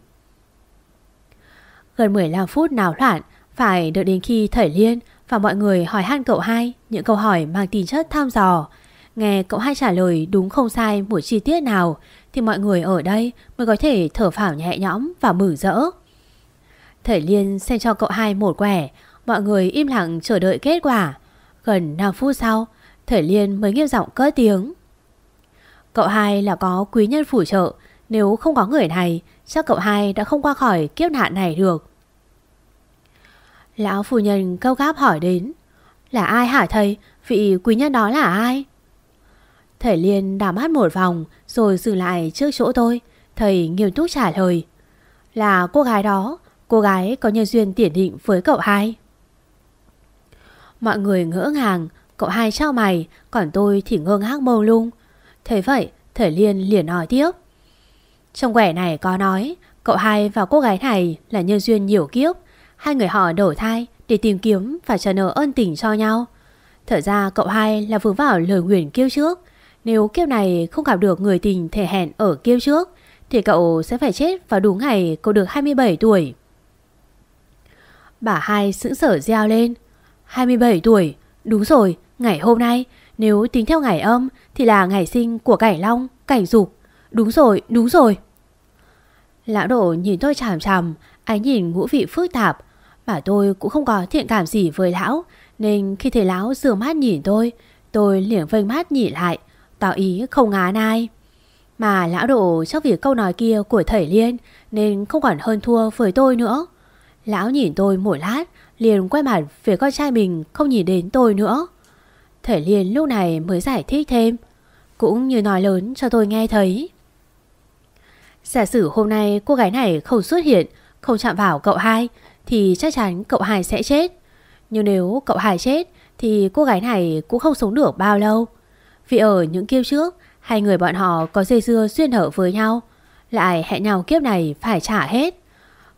Gần 15 phút nào loạn, Phải đợi đến khi Thầy Liên Và mọi người hỏi han cậu hai Những câu hỏi mang tính chất thăm dò. Nghe cậu hai trả lời đúng không sai một chi tiết nào, Thì mọi người ở đây mới có thể thở phào nhẹ nhõm và mừng rỡ. Thầy Liên xem cho cậu hai một quẻ. Mọi người im lặng chờ đợi kết quả. Gần 5 phút sau, Thầy Liên mới nghiêm giọng cất tiếng. Cậu hai là có quý nhân phù trợ, Nếu không có người này, Chắc cậu hai đã không qua khỏi kiếp nạn này được. Lão phu nhân câu gáp hỏi đến, Là ai hả thầy? Vị quý nhân đó là ai? Thầy Liên đảo mắt một vòng Rồi dừng lại trước chỗ tôi. Thầy nghiêm túc trả lời, Là cô gái đó Cô gái có nhân duyên tiền định với cậu hai? Mọi người ngỡ ngàng Cậu hai trao mày Còn tôi thì ngơ ngác mông lung. Thế vậy thầy Liên liền nói tiếp. Trong quẻ này có nói Cậu hai và cô gái này là nhân duyên nhiều kiếp. Hai người họ đổi thai Để tìm kiếm và trả nợ ân tình cho nhau. Thật ra cậu hai là vướng vào lời nguyền kiêu trước. Nếu kiếp này không gặp được người tình thể hẹn ở kiếp trước Thì cậu sẽ phải chết vào đúng ngày cậu được 27 tuổi Bà hai sững sở reo lên. 27 tuổi. Đúng rồi, ngày hôm nay Nếu tính theo ngày âm Thì là ngày sinh của Cảnh Long, Cảnh Dục. Đúng rồi, đúng rồi. Lão đổ nhìn tôi chằm chằm Ánh nhìn ngũ vị phức tạp. Bà tôi cũng không có thiện cảm gì với lão Nên khi thấy lão dường mắt nhìn tôi Tôi liền vênh mắt nhìn lại Tỏ ý không ngán ai. Mà lão độ chắc vì câu nói kia của thầy Liên Nên không còn hơn thua với tôi nữa. Lão nhìn tôi một lát liền quay mặt về con trai mình không nhìn đến tôi nữa. Thể liền lúc này mới giải thích thêm, cũng như nói lớn cho tôi nghe thấy. Giả sử hôm nay cô gái này không xuất hiện, không chạm vào cậu hai, thì chắc chắn cậu hai sẽ chết. Nhưng nếu cậu hai chết, thì cô gái này cũng không sống được bao lâu. Vì ở những kiếp trước, hai người bọn họ có dây dưa xuyên hở với nhau, lại hẹn nhau kiếp này phải trả hết.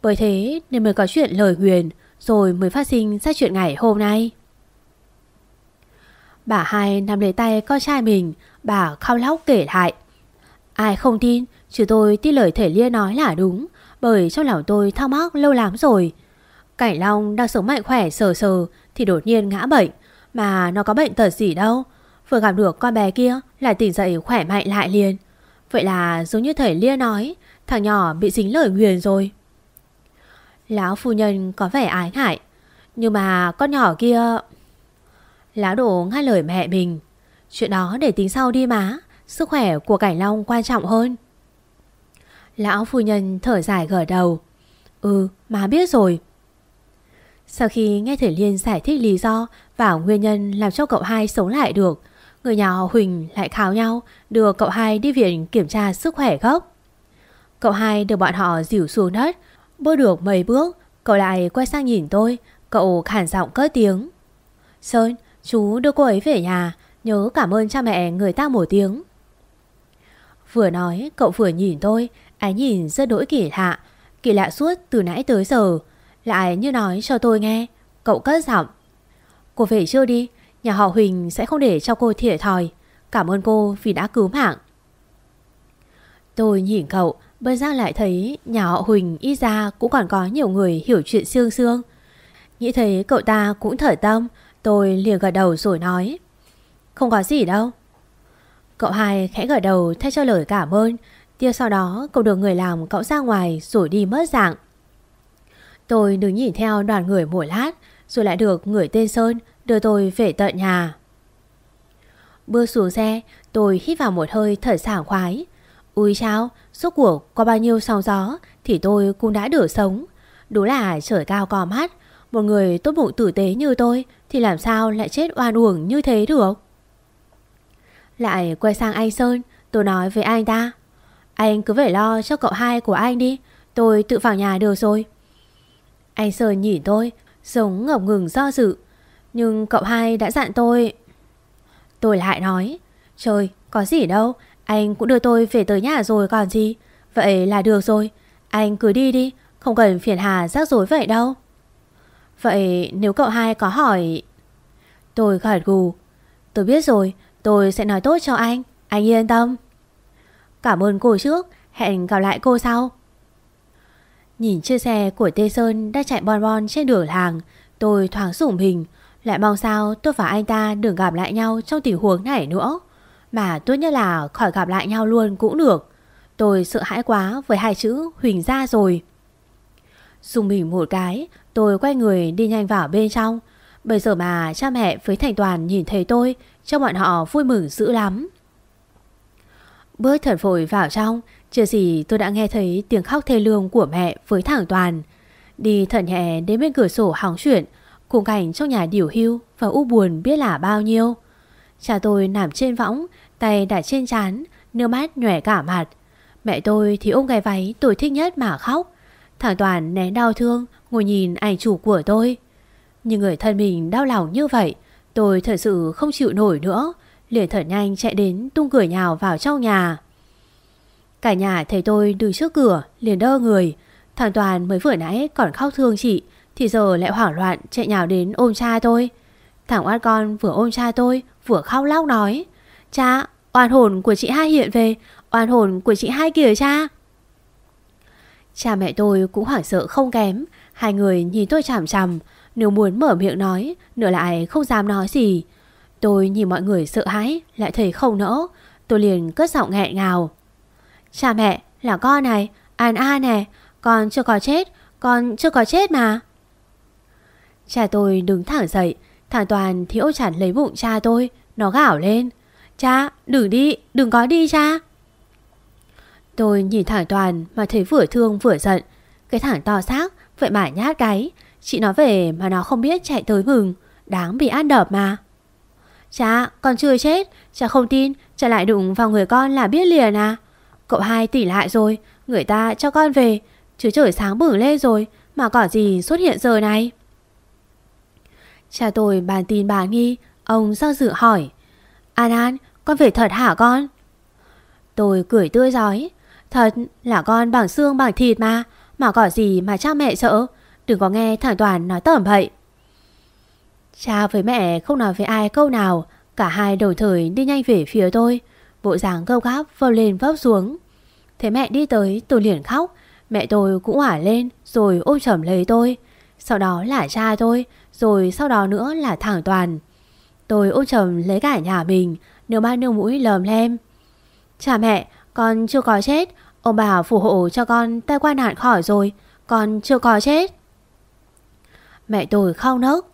Bởi thế, nên mới có chuyện lời nguyền, Rồi mới phát sinh ra chuyện ngày hôm nay. Bà hai nằm lấy tay con trai mình, Bà khao lóc kể lại. Ai không tin, Chứ tôi tin lời thể lia nói là đúng, Bởi trong lòng tôi thao mắc lâu lắm rồi. Cảnh Long đang sống mạnh khỏe sờ sờ Thì đột nhiên ngã bệnh, Mà nó có bệnh tật gì đâu. Vừa gặp được con bé kia Lại tỉnh dậy khỏe mạnh lại liền. Vậy là giống như thầy Lia nói, Thằng nhỏ bị dính lời nguyền rồi. Lão phu nhân có vẻ ái ngại. Nhưng mà con nhỏ kia, Lão đổ ngay lời mẹ mình. Chuyện đó để tính sau đi má. Sức khỏe của Cảnh Long quan trọng hơn. Lão phu nhân thở dài gở đầu. Ừ má biết rồi. Sau khi nghe Thể Liên giải thích lý do Và nguyên nhân làm cho cậu hai sống lại được, Người nhà họ Huỳnh lại kháo nhau Đưa cậu hai đi viện kiểm tra sức khỏe gốc. Cậu hai được bọn họ dìu xuống đất Bước được mấy bước, Cậu lại quay sang nhìn tôi, Cậu khản giọng cất tiếng. Sơn, chú đưa cô ấy về nhà, Nhớ cảm ơn cha mẹ người ta một tiếng. Vừa nói, cậu vừa nhìn tôi, Ánh nhìn rất đỗi kỳ lạ Kỳ lạ suốt từ nãy tới giờ. Lại như nói cho tôi nghe, Cậu cất giọng. Cô về chưa đi, Nhà họ Huỳnh sẽ không để cho cô thiệt thòi. Cảm ơn cô vì đã cứu mạng. Tôi nhìn cậu Bây giờ lại thấy nhà họ Huỳnh y ra cũng còn có nhiều người hiểu chuyện xương xương. Nghĩ thấy cậu ta cũng thở tâm, tôi liền gật đầu rồi nói. Không có gì đâu. Cậu hai khẽ gật đầu thay cho lời cảm ơn. Tiếp sau đó cậu được người làm cậu ra ngoài rồi đi mất dạng. Tôi đứng nhìn theo đoàn người một lát rồi lại được người tên Sơn đưa tôi về tận nhà. Bước xuống xe, tôi hít vào một hơi thở sảng khoái. Ui chao, suốt cuộc qua bao nhiêu sóng gió thì tôi cũng đã được sống. Đúng là trời cao cò mắt, một người tốt bụng tử tế như tôi thì làm sao lại chết oan uổng như thế được. Lại quay sang anh Sơn, tôi nói với anh ta. Anh cứ phải lo cho cậu hai của anh đi, tôi tự vào nhà được rồi. Anh Sơn nhìn tôi, giống ngập ngừng do dự. Nhưng cậu hai đã dặn tôi... Tôi lại nói, trời, có gì đâu, anh cũng đưa tôi về tới nhà rồi còn gì. Vậy là được rồi. Anh cứ đi đi Không cần phiền hà rắc rối vậy đâu. Vậy nếu cậu hai có hỏi Tôi gật gù. Tôi biết rồi Tôi sẽ nói tốt cho anh. Anh yên tâm. Cảm ơn cô trước Hẹn gặp lại cô sau. Nhìn chiếc xe của Tê Sơn đã chạy bon bon trên đường làng Tôi thoáng sủng hình, Lại mong sao tôi và anh ta đừng gặp lại nhau trong tình huống này nữa mà tốt nhất là khỏi gặp lại nhau luôn cũng được. Tôi sợ hãi quá với hai chữ Huỳnh ra rồi. Dùng mình một cái, Tôi quay người đi nhanh vào bên trong. Bây giờ mà cha mẹ với Thành Toàn nhìn thấy tôi Cho bọn họ vui mừng dữ lắm. Bước thật vội vào trong, Chưa gì tôi đã nghe thấy tiếng khóc thê lương của mẹ với thằng Toàn. Đi thật nhẹ đến bên cửa sổ hóng chuyện Cùng cảnh trong nhà điều hưu Và u buồn biết là bao nhiêu. Cha tôi nằm trên võng Tay đặt trên chán Nước mắt nhòe cả mặt. Mẹ tôi thì ôm cái váy tôi thích nhất mà khóc. Thằng Toàn nén đau thương, Ngồi nhìn ảnh chủ của tôi. Nhưng người thân mình đau lòng như vậy, Tôi thật sự không chịu nổi nữa. Liền thở nhanh chạy đến tung cửa nhào vào trong nhà. Cả nhà thấy tôi đứng trước cửa, Liền đơ người. Thằng Toàn mới vừa nãy còn khóc thương chị, Thì giờ lại hoảng loạn chạy nhào đến ôm cha tôi. Thằng oan con vừa ôm cha tôi, Vừa khóc lóc nói. Cha, oan hồn của chị hai hiện về. Oan hồn của chị hai kìa cha. Cha mẹ tôi cũng hoảng sợ không kém. Hai người nhìn tôi chằm chằm. Nếu muốn mở miệng nói Nửa lại không dám nói gì. Tôi nhìn mọi người sợ hãi Lại thấy không nỡ. Tôi liền cất giọng nghẹn ngào. Cha mẹ là con này An a nè. Con chưa có chết Con chưa có chết mà. Cha tôi đứng thẳng dậy Thằng Toàn thì ôm lấy bụng cha tôi. Nó gào lên. Cha, đừng đi, đừng có đi cha. Tôi nhìn thẳng Toàn mà thấy vừa thương vừa giận. Cái thằng to xác, Vậy mà nhát cái Chị nói về mà nó không biết chạy tới mừng Đáng bị ăn đập mà. Cha, con chưa chết. Cha không tin, Cha lại đụng vào người con là biết liền à. Cậu hai tỉ lại rồi, Người ta cho con về. Chứ trời sáng bừng lên rồi, Mà có gì xuất hiện giờ này? Cha tôi bàn tin bà nghi, Ông do dự hỏi. An An con về thật hả con? Tôi cười tươi giói Thật là con bằng xương bằng thịt mà. Mà có gì mà cha mẹ sợ? Đừng có nghe thằng Toàn nói tởm vậy. Cha với mẹ không nói với ai câu nào. Cả hai đồng thời đi nhanh về phía tôi. Bộ dáng gâu gáp vơ lên vấp xuống. Thế mẹ đi tới, tôi liền khóc. Mẹ tôi cũng hỏa lên, Rồi ôm chầm lấy tôi. Sau đó là cha tôi, Rồi sau đó nữa là thằng Toàn. Tôi ôm chầm lấy cả nhà mình Nước mắt nước mũi lờm lem. Chà mẹ, con chưa có chết. Ông bà phù hộ cho con tai qua nạn khỏi rồi. Con chưa có chết. Mẹ tôi khóc nấc.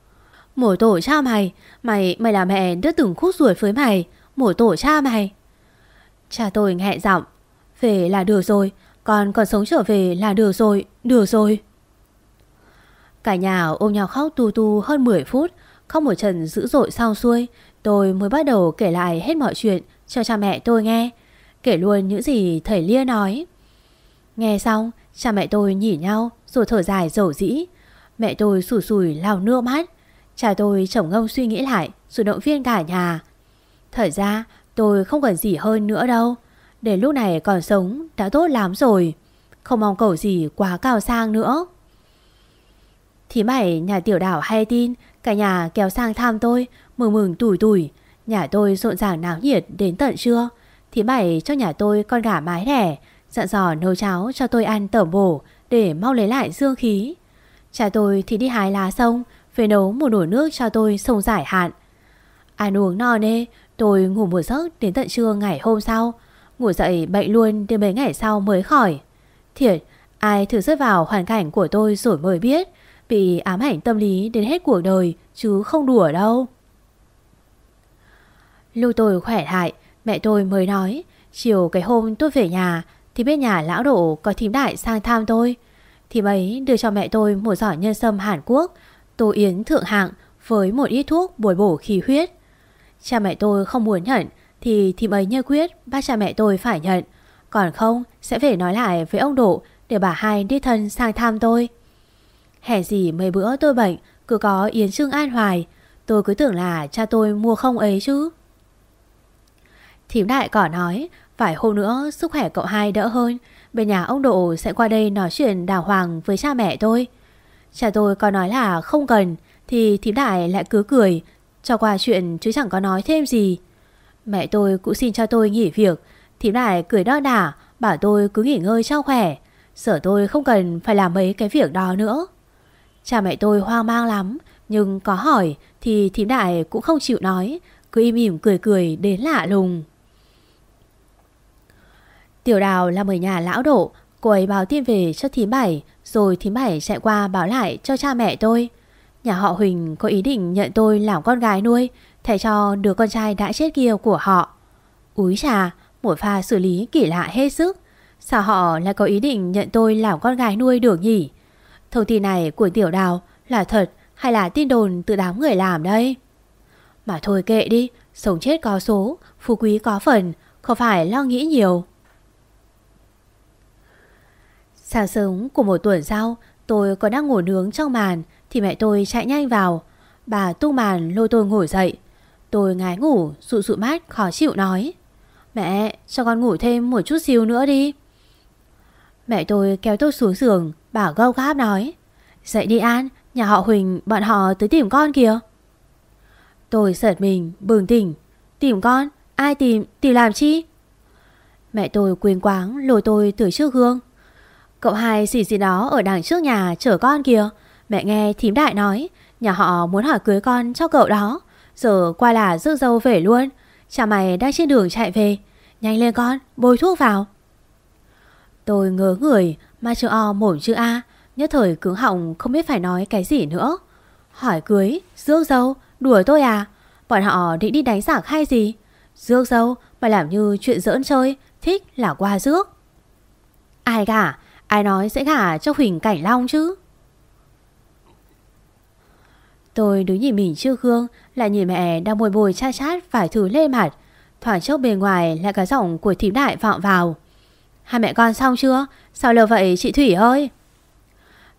Mổ tổ cha mày Mày mày là mẹ đứa từng khúc ruột với mày. Mổ tổ cha mày. Cha tôi nghẹ giọng. Về là được rồi. Con còn sống trở về là được rồi. Được rồi. Cả nhà ôm nhau khóc tu tu hơn 10 phút. Khóc một trận dữ dội sau xuôi. Tôi mới bắt đầu kể lại hết mọi chuyện Cho cha mẹ tôi nghe, Kể luôn những gì thầy Lia nói. Nghe xong, Cha mẹ tôi nhỉ nhau Rồi thở dài dầu dĩ Mẹ tôi sủi sủi lao nước mắt. Cha tôi chồng ngông suy nghĩ lại Rồi động viên cả nhà. Thật ra, tôi không cần gì hơn nữa đâu. Để lúc này còn sống Đã tốt lắm rồi. Không mong cầu gì quá cao sang nữa. Thì mày, nhà tiểu đảo hay tin Cả nhà kéo sang thăm tôi Mừng mừng tủi tủi. Nhà tôi rộn ràng náo nhiệt đến tận trưa. Thì bảy cho nhà tôi con gà mái đẻ, Dặn dò nấu cháo cho tôi ăn tẩm bổ Để mau lấy lại dương khí. Cha tôi thì đi hái lá sông, Về nấu một nồi nước cho tôi sông giải hạn. Ăn uống no nê, Tôi ngủ một giấc đến tận trưa ngày hôm sau. Ngủ dậy bệnh luôn đến mấy ngày sau mới khỏi. Thiệt, Ai thử rơi vào hoàn cảnh của tôi rồi mới biết, Bị ám ảnh tâm lý đến hết cuộc đời Chứ không đùa đâu. Lưu tôi khỏe lại, Mẹ tôi mới nói, Chiều cái hôm tôi về nhà, Thì bên nhà lão độ có thím đại sang thăm tôi. Thì ấy đưa cho mẹ tôi một giỏ nhân sâm Hàn Quốc, Tô yến thượng hạng Với một ít thuốc bồi bổ khí huyết. Cha mẹ tôi không muốn nhận, Thì thím ấy như quyết ba cha mẹ tôi phải nhận. Còn không, sẽ về nói lại với ông Độ Để bà hai đi thân sang thăm tôi. Hẻ gì mấy bữa tôi bệnh, Cứ có yến trưng an hoài. Tôi cứ tưởng là cha tôi mua không ấy chứ. Thím đại cỏ nói Vài hôm nữa sức khỏe cậu hai đỡ hơn. Bên nhà ông Độ sẽ qua đây nói chuyện đàng hoàng với cha mẹ tôi. Cha tôi có nói là không cần, Thì thím đại lại cứ cười, Cho qua chuyện chứ chẳng có nói thêm gì. Mẹ tôi cũng xin cho tôi nghỉ việc. Thím đại cười đo đả, Bảo tôi cứ nghỉ ngơi cho khỏe. Sở tôi không cần phải làm mấy cái việc đó nữa. Cha mẹ tôi hoang mang lắm, Nhưng có hỏi Thì thím đại cũng không chịu nói, Cứ im ỉm cười cười đến lạ lùng. Tiểu đào là ở nhà lão độ Cô ấy báo tin về cho thím bảy, Rồi thím bảy chạy qua báo lại cho cha mẹ tôi. Nhà họ Huỳnh có ý định nhận tôi làm con gái nuôi Thay cho đứa con trai đã chết kia của họ. Úi trà Một pha xử lý kỳ lạ hết sức. Sao họ lại có ý định nhận tôi làm con gái nuôi được nhỉ? Thông tin này của tiểu đào là thật hay là tin đồn từ đám người làm đây? Mà thôi kệ đi, Sống chết có số, Phú quý có phần, Không phải lo nghĩ nhiều. Sáng sớm của một tuần sau, Tôi còn đang ngủ nướng trong màn, Thì mẹ tôi chạy nhanh vào. Bà tung màn lôi tôi ngồi dậy. Tôi ngái ngủ, sụ sụ mát, khó chịu nói. Mẹ, cho con ngủ thêm một chút xíu nữa đi. Mẹ tôi kéo tôi xuống giường Bảo gâu gáp nói. Dậy đi An, Nhà họ Huỳnh, bọn họ tới tìm con kìa. Tôi sợt mình, bừng tỉnh. Tìm con? Ai tìm Tìm làm chi? Mẹ tôi quyền quáng lôi tôi từ trước gương. Cậu hai gì gì đó ở đằng trước nhà chở con kìa. Mẹ nghe thím đại nói, Nhà họ muốn hỏi cưới con cho cậu đó. Giờ qua là rước dâu về luôn. Cha mày đang trên đường chạy về. Nhanh lên con, bôi thuốc vào. Tôi ngớ người, Mà chữ O mổm chữ A, Nhất thời cứng họng, không biết phải nói cái gì nữa. Hỏi cưới, Rước dâu, Đùa tôi à? Bọn họ định đi đánh giặc hay gì? Rước dâu mà làm như chuyện giỡn chơi, Thích là qua rước. Ai cả Ai nói sẽ gả cho Huỳnh Cảnh Long chứ? Tôi đứng nhìn mình chưa gương, Lại nhìn mẹ đang bồi bồi chát chát phải thử lên mặt. Thoảng chốc bề ngoài lại cả giọng của thím đại vọng vào. Hai mẹ con xong chưa? Sao lâu vậy, chị Thủy ơi?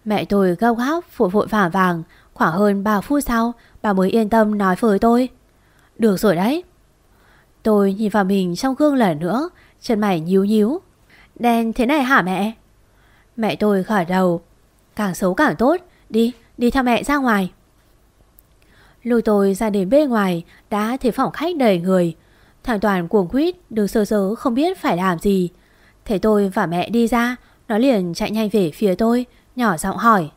Mẹ tôi gâu góc vội vội vàng vàng. Khoảng hơn 3 phút sau, Bà mới yên tâm nói với tôi. Được rồi đấy. Tôi nhìn vào mình trong gương lần nữa, Chân mày nhíu nhíu. Đen thế này hả mẹ? Mẹ tôi khởi đầu Càng xấu càng tốt Đi, đi theo mẹ ra ngoài Lùi tôi ra đến bên ngoài Đã thấy phòng khách đầy người Thằng Toàn cuồng quýt đứng sơ sớ không biết phải làm gì Thấy tôi và mẹ đi ra Nó liền chạy nhanh về phía tôi Nhỏ giọng hỏi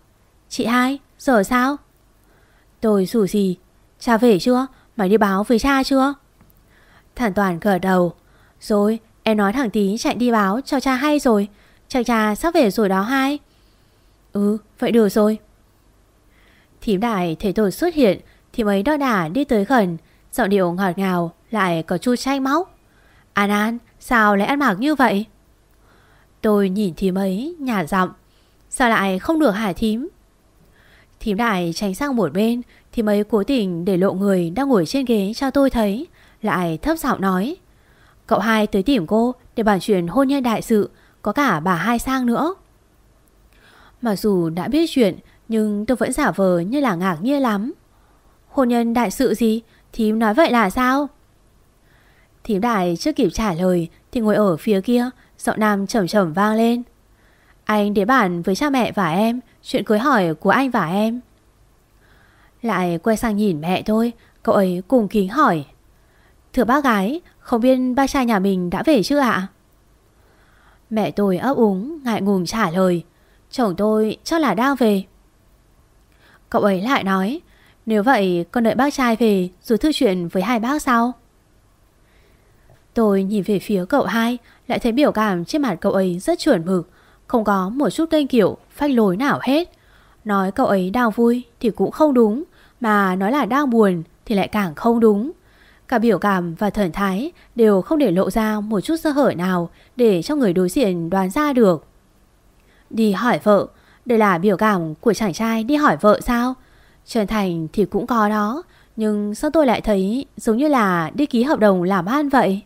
Chị hai, giờ sao? Tôi rủ gì? Cha về chưa? Mày đi báo với cha chưa? Thằng Toàn gật đầu Rồi em nói thằng tí chạy đi báo cho cha hay rồi chàng trà sắp về rồi đó hai? Ừ vậy được rồi. Thím đại thấy tôi xuất hiện, thím ấy đo đả đi tới gần, Giọng điệu ngọt ngào, Lại có chút chay móc An An, sao lại ăn mặc như vậy? Tôi nhìn thím ấy, nhả giọng. Sao lại không được hả thím? Thím đại tránh sang một bên, Thím ấy cố tình để lộ người Đang ngồi trên ghế cho tôi thấy, Lại thấp giọng nói. Cậu hai tới tìm cô để bàn chuyện hôn nhân đại sự có cả bà hai sang nữa. Mặc dù đã biết chuyện, Nhưng tôi vẫn giả vờ như là ngạc nhiên lắm. Hôn nhân đại sự gì? Thím nói vậy là sao? Thím đại chưa kịp trả lời Thì ngồi ở phía kia, Giọng nam trầm trầm vang lên. Anh để bản với cha mẹ và em, Chuyện cưới hỏi của anh và em. Lại quay sang nhìn mẹ thôi Cậu ấy cùng kính hỏi. Thưa bác gái, Không biết ba trai nhà mình đã về chưa ạ? Mẹ tôi ấp úng, Ngại ngùng trả lời. Chồng tôi chắc là đang về. Cậu ấy lại nói, Nếu vậy, con đợi bác trai về, Rồi thư chuyện với hai bác sau. Tôi nhìn về phía cậu hai, Lại thấy biểu cảm trên mặt cậu ấy rất chuẩn mực, Không có một chút kênh kiểu, Phách lối nào hết. Nói cậu ấy đang vui thì cũng không đúng, Mà nói là đang buồn thì lại càng không đúng. Cả biểu cảm và thần thái Đều không để lộ ra một chút sơ hở nào Để cho người đối diện đoán ra được. Đi hỏi vợ, Đây là biểu cảm của chàng trai đi hỏi vợ sao? Trần Thành thì cũng có đó, Nhưng sao tôi lại thấy Giống như là đi ký hợp đồng làm ăn vậy?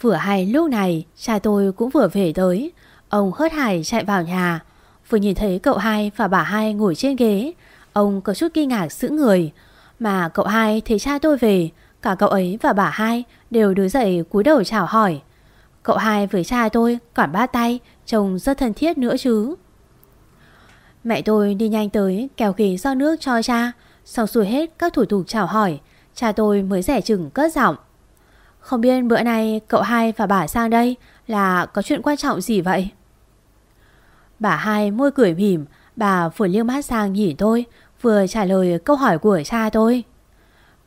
Vừa hay lúc này Cha tôi cũng vừa về tới. Ông hớt hải chạy vào nhà, Vừa nhìn thấy cậu hai và bà hai ngồi trên ghế. Ông có chút kinh ngạc sững người mà cậu hai thấy cha tôi về, Cả cậu ấy và bà hai Đều đứng dậy cúi đầu chào hỏi. Cậu hai với cha tôi còn ba tay, Trông rất thân thiết nữa chứ. Mẹ tôi đi nhanh tới, Kéo ghế do nước cho cha. Xong xuôi hết các thủ tục chào hỏi, Cha tôi mới rẻ chừng cất giọng. Không biết bữa nay cậu hai và bà sang đây Là có chuyện quan trọng gì vậy? Bà hai môi cười mỉm, Bà vừa liếc mắt sang nhìn tôi Vừa trả lời câu hỏi của cha tôi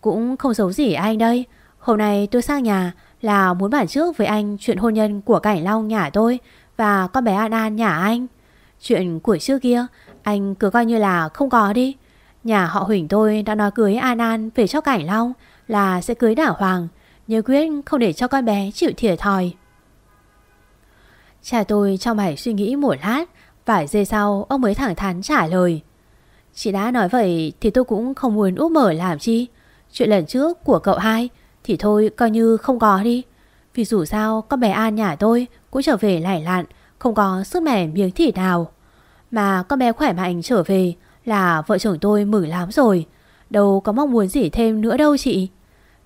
Cũng không giấu gì anh đây Hôm nay tôi sang nhà là muốn bàn trước với anh chuyện hôn nhân của Cảnh Long nhà tôi và con bé An An nhà anh. Chuyện của trước kia, anh cứ coi như là không có đi. Nhà họ Huỳnh tôi đã nói cưới An An về cho Cảnh Long là sẽ cưới đảo Hoàng. Nhưng quyết không để cho con bé chịu thiệt thòi. Cha tôi trong mày suy nghĩ một lát, Vài giây sau ông mới thẳng thắn trả lời Chị đã nói vậy thì tôi cũng không muốn úp mở làm chi. Chuyện lần trước của cậu hai Thì thôi coi như không có đi. Vì dù sao, con bé An nhà tôi Cũng trở về lải lặn Không có sức mẻ miếng thịt nào. Mà con bé khỏe mạnh trở về Là vợ chồng tôi mừng lắm rồi. Đâu có mong muốn gì thêm nữa đâu chị.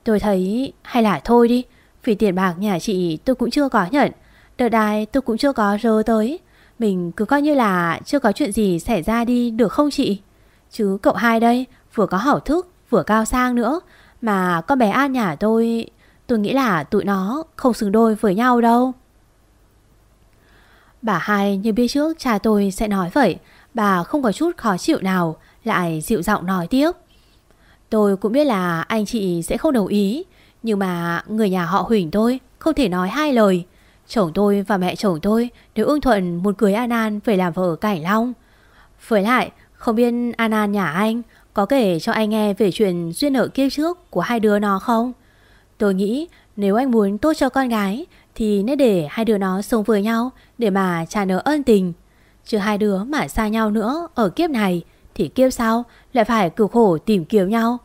Tôi thấy hay là thôi đi, Vì tiền bạc nhà chị tôi cũng chưa có nhận. Đợt đài tôi cũng chưa có rơ tới. Mình cứ coi như là chưa có chuyện gì xảy ra đi, được không chị? Chứ cậu hai đây vừa có hảo thức vừa cao sang nữa. Mà con bé An nhà tôi Tôi nghĩ là tụi nó không xứng đôi với nhau đâu. Bà hai như biết trước cha tôi sẽ nói vậy. Bà không có chút khó chịu nào Lại dịu giọng nói tiếp. Tôi cũng biết là anh chị sẽ không đồng ý Nhưng mà người nhà họ Huỳnh tôi Không thể nói hai lời. Chồng tôi và mẹ chồng tôi đều ưng thuận muốn cưới An An về làm vợ Cảnh Long. Với lại, không biết Anna nhà anh có kể cho anh nghe về chuyện duyên nợ kiếp trước của hai đứa nó không? Tôi nghĩ nếu anh muốn tốt cho con gái thì nên để hai đứa nó sống với nhau để mà trả nợ ân tình. Chứ hai đứa mà xa nhau nữa ở kiếp này thì kiếp sau lại phải cực khổ tìm kiếm nhau.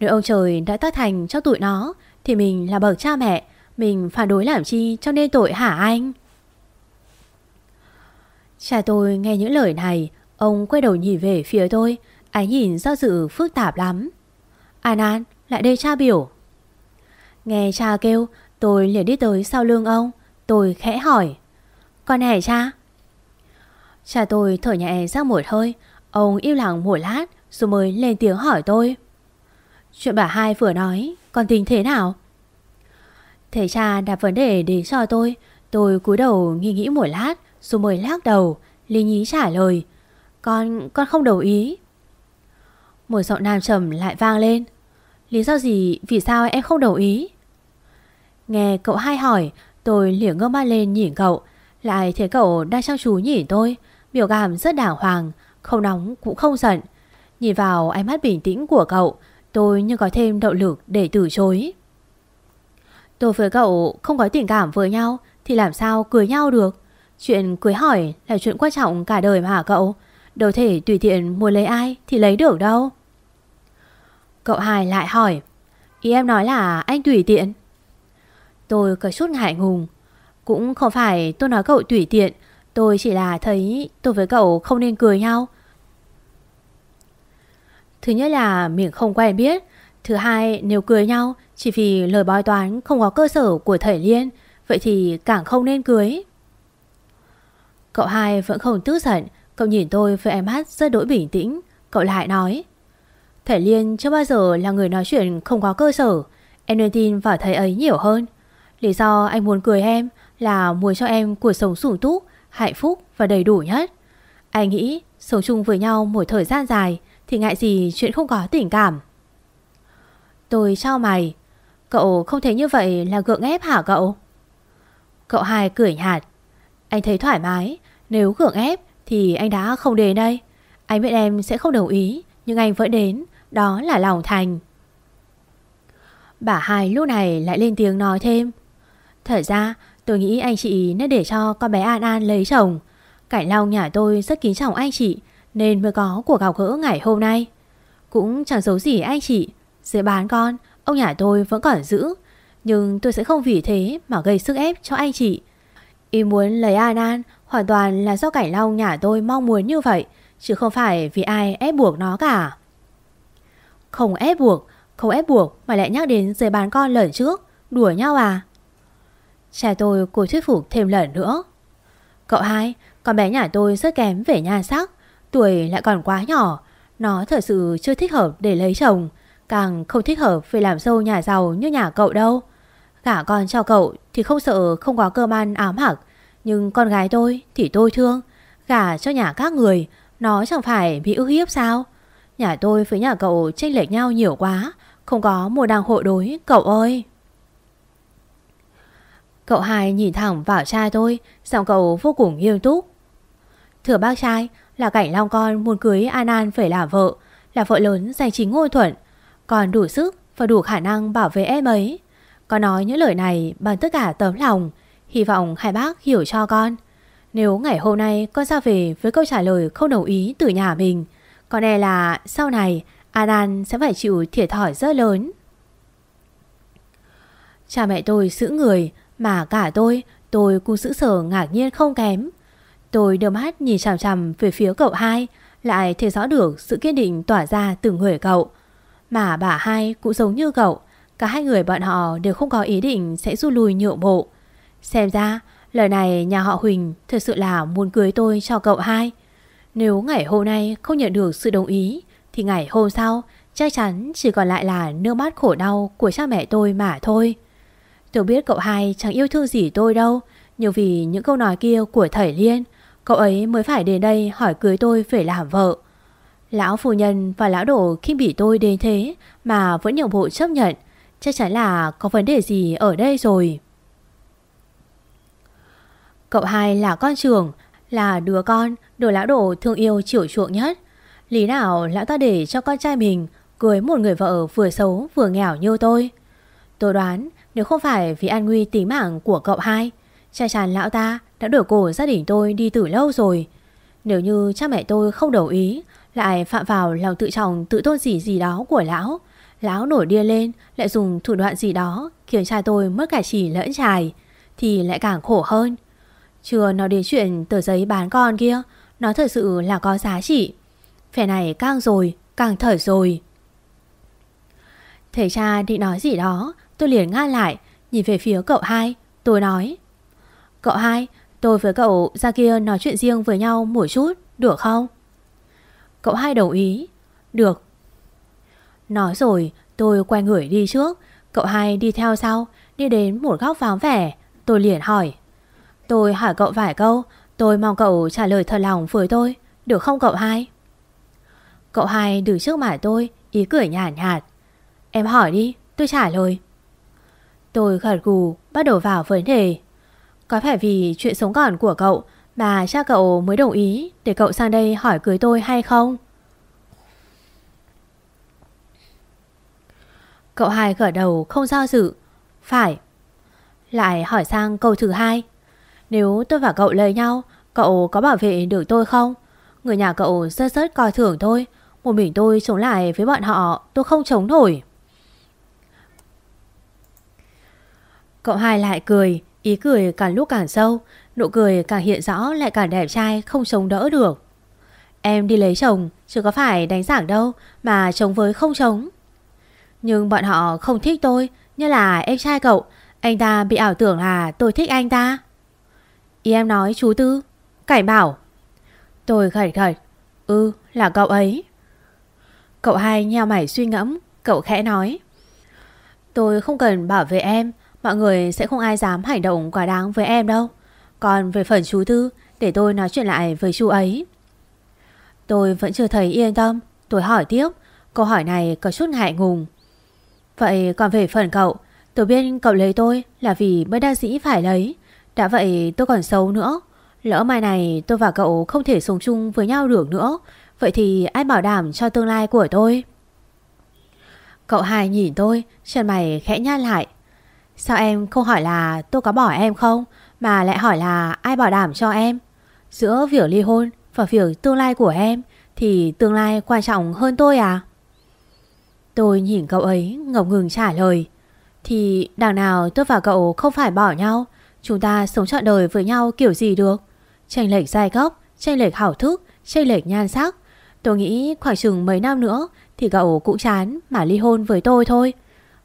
Nếu ông trời đã tác thành cho tụi nó thì mình là bậc cha mẹ mình phản đối làm chi cho nên tội hả anh? Cha tôi nghe những lời này, ông quay đầu nhìn về phía tôi, ánh nhìn do dự phức tạp lắm. An An, lại đây cha biểu. Nghe cha kêu, tôi liền đi tới sau lưng ông, tôi khẽ hỏi. Con này cha? Cha tôi thở nhẹ ra một hơi, ông im lặng một lát rồi mới lên tiếng hỏi tôi. Chuyện bà hai vừa nói, con tình thế nào? Thầy cha đặt vấn đề đến cho tôi Tôi cúi đầu nghi nghĩ một lát Rồi mới lắc đầu Lý nhí trả lời con, con không đồng ý. Một giọng nam trầm lại vang lên. Lý do gì vì sao em không đồng ý? Nghe cậu hai hỏi Tôi liền ngơ mắt lên nhìn cậu. Lại thấy cậu đang chăm chú nhìn tôi. Biểu cảm rất đàng hoàng Không nóng cũng không giận. Nhìn vào ánh mắt bình tĩnh của cậu Tôi như có thêm động lực để từ chối. Tôi với cậu không có tình cảm với nhau Thì làm sao cưới nhau được? Chuyện cưới hỏi là chuyện quan trọng cả đời mà hả cậu. Đâu thể tùy tiện muốn lấy ai Thì lấy được đâu. Cậu hai lại hỏi, Ý em nói là anh tùy tiện. Tôi có chút ngại ngùng, Cũng không phải tôi nói cậu tùy tiện, Tôi chỉ là thấy tôi với cậu không nên cười nhau. Thứ nhất là mình không quen biết, Thứ hai nếu cười nhau chỉ vì lời bói toán không có cơ sở của thầy Liên, Vậy thì càng không nên cưới Cậu hai vẫn không tức giận Cậu nhìn tôi với em hát rất đỗi bình tĩnh Cậu lại nói Thầy Liên chưa bao giờ là người nói chuyện không có cơ sở Em nên tin vào thầy ấy nhiều hơn Lý do anh muốn cười em Là muốn cho em cuộc sống sủng túc, Hạnh phúc và đầy đủ nhất Anh nghĩ sống chung với nhau một thời gian dài Thì ngại gì chuyện không có tình cảm Tôi trao mày, Cậu không thấy như vậy là gượng ép hả cậu? Cậu hai cười nhạt. Anh thấy thoải mái. Nếu gượng ép thì anh đã không đến đây. Anh biết em sẽ không đồng ý. Nhưng anh vẫn đến. Đó là lòng thành. Bà hai lúc này lại lên tiếng nói thêm. Thật ra, tôi nghĩ anh chị nên để cho con bé An An lấy chồng. Cảnh Long nhà tôi rất kính trọng anh chị. Nên mới có cuộc gặp gỡ ngày hôm nay. Cũng chẳng giấu gì anh chị. Dưới bán con, Ông nhà tôi vẫn còn giữ Nhưng tôi sẽ không vì thế mà gây sức ép cho anh chị Ý muốn lấy An An Hoàn toàn là do Cảnh Long nhà tôi mong muốn như vậy, Chứ không phải vì ai ép buộc nó cả. Không ép buộc, Không ép buộc mà lại nhắc đến giới bán con lần trước. Đùa nhau à? Cha tôi cố thuyết phục thêm lần nữa. Cậu hai, Con bé nhà tôi rất kém về nhan sắc, Tuổi lại còn quá nhỏ. Nó thật sự chưa thích hợp để lấy chồng, Càng không thích hợp về làm dâu nhà giàu như nhà cậu đâu. Gả con cho cậu thì không sợ không có cơm ăn ám hặc nhưng con gái tôi thì tôi thương. Gả cho nhà các người, Nó chẳng phải bị ức hiếp sao? Nhà tôi với nhà cậu chênh lệch nhau nhiều quá, Không có một đàng hộ đối, cậu ơi. Cậu hai nhìn thẳng vào trai tôi, Giọng cậu vô cùng nghiêm túc. Thưa bác trai, Là cảnh long con muốn cưới An An phải là vợ Là vợ lớn giành chính ngôi thuận. Còn đủ sức và đủ khả năng bảo vệ em ấy. Con nói những lời này bằng tất cả tấm lòng Hy vọng hai bác hiểu cho con. Nếu ngày hôm nay con ra về với câu trả lời không đồng ý từ nhà mình Con e là sau này, Adan sẽ phải chịu thiệt thòi rất lớn. Cha mẹ tôi giữ người, Mà cả tôi Tôi cũng giữ sở ngạc nhiên không kém. Tôi đưa mắt nhìn chằm chằm về phía cậu hai, Lại thấy rõ được sự kiên định tỏa ra từ người cậu. Mà bà hai cũng giống như cậu, Cả hai người bọn họ đều không có ý định sẽ rút lui nhượng bộ. Xem ra, lời này nhà họ Huỳnh thật sự là muốn cưới tôi cho cậu hai. Nếu ngày hôm nay không nhận được sự đồng ý, Thì ngày hôm sau chắc chắn chỉ còn lại là nước mắt khổ đau của cha mẹ tôi mà thôi. Tôi biết cậu hai chẳng yêu thương gì tôi đâu, Nhưng vì những câu nói kia của thầy Liên, Cậu ấy mới phải đến đây hỏi cưới tôi về làm vợ. Lão phu nhân và lão đổ khi bị tôi đến thế Mà vẫn nhượng bộ chấp nhận, Chắc chắn là có vấn đề gì ở đây rồi. Cậu hai là con trưởng, Là đứa con đồ lão đổ thương yêu chiều chuộng nhất. Lý nào lão ta để cho con trai mình Cưới một người vợ vừa xấu vừa nghèo như tôi? Tôi đoán nếu không phải vì an nguy tính mạng của cậu hai cha chàn lão ta đã đuổi cổ gia đình tôi đi từ lâu rồi. Nếu như cha mẹ tôi không đồng ý, Lại phạm vào lòng tự trọng tự tôn gì gì đó của lão Lão nổi điên lên Lại dùng thủ đoạn gì đó Khiến cha tôi mất cả chỉ lẫn trài Thì lại càng khổ hơn. Chưa nói đến chuyện tờ giấy bán con kia, Nó thật sự là có giá trị. Phẻ này càng rồi, Càng thở rồi. Thầy cha định nói gì đó, Tôi liền ngăn lại, Nhìn về phía cậu hai, Tôi nói, Cậu hai, Tôi với cậu ra kia nói chuyện riêng với nhau một chút, Được không? Cậu hai đồng ý, Được. Nói rồi, tôi quay người đi trước, Cậu hai đi theo sau, Đi đến một góc vắng vẻ, Tôi liền hỏi Tôi hỏi cậu vài câu. Tôi mong cậu trả lời thật lòng với tôi. Được không cậu hai? Cậu hai đứng trước mặt tôi, Ý cười nhạt nhạt. Em hỏi đi, tôi trả lời. Tôi gật gù, bắt đầu vào vấn đề. Có phải vì chuyện sống còn của cậu Mà cha cậu mới đồng ý Để cậu sang đây hỏi cưới tôi hay không? Cậu hai gật đầu, không do dự. Phải. Lại hỏi sang câu thứ hai. Nếu tôi và cậu lời nhau Cậu có bảo vệ được tôi không Người nhà cậu rất rất coi thường tôi Một mình tôi chống lại với bọn họ Tôi không chống nổi Cậu hai lại cười, ý cười càng lúc càng sâu, nụ cười càng hiện rõ lại càng đẹp trai không chống đỡ được. Em đi lấy chồng, chứ có phải đánh giảng đâu mà chống với không chống. Nhưng bọn họ không thích tôi, như là em trai cậu, anh ta bị ảo tưởng là tôi thích anh ta. Ý em nói chú Tư, cải bảo. Tôi gật gật, ừ là cậu ấy. Cậu hai nheo mày suy ngẫm, cậu khẽ nói. Tôi không cần bảo vệ em, Mọi người sẽ không ai dám hành động quá đáng với em đâu. Còn về phần chú Tư Để tôi nói chuyện lại với chú ấy. Tôi vẫn chưa thấy yên tâm. Tôi hỏi tiếp. Câu hỏi này có chút ngại ngùng. Vậy còn về phần cậu Tôi biết cậu lấy tôi là vì bất đa dĩ phải lấy. Đã vậy tôi còn xấu nữa. Lỡ mai này tôi và cậu không thể sống chung với nhau được nữa. Vậy thì ai bảo đảm cho tương lai của tôi? Cậu hai nhìn tôi, Chân mày khẽ nhát lại. Sao em không hỏi là tôi có bỏ em không, Mà lại hỏi là ai bảo đảm cho em? Giữa việc ly hôn Và việc tương lai của em Thì tương lai quan trọng hơn tôi à? Tôi nhìn cậu ấy ngập ngừng trả lời. Thì đằng nào tôi và cậu không phải bỏ nhau Chúng ta sống trọn đời với nhau kiểu gì được Tranh lệch giai cấp Tranh lệch hảo thức Tranh lệch nhan sắc Tôi nghĩ khoảng chừng mấy năm nữa Thì cậu cũng chán mà ly hôn với tôi thôi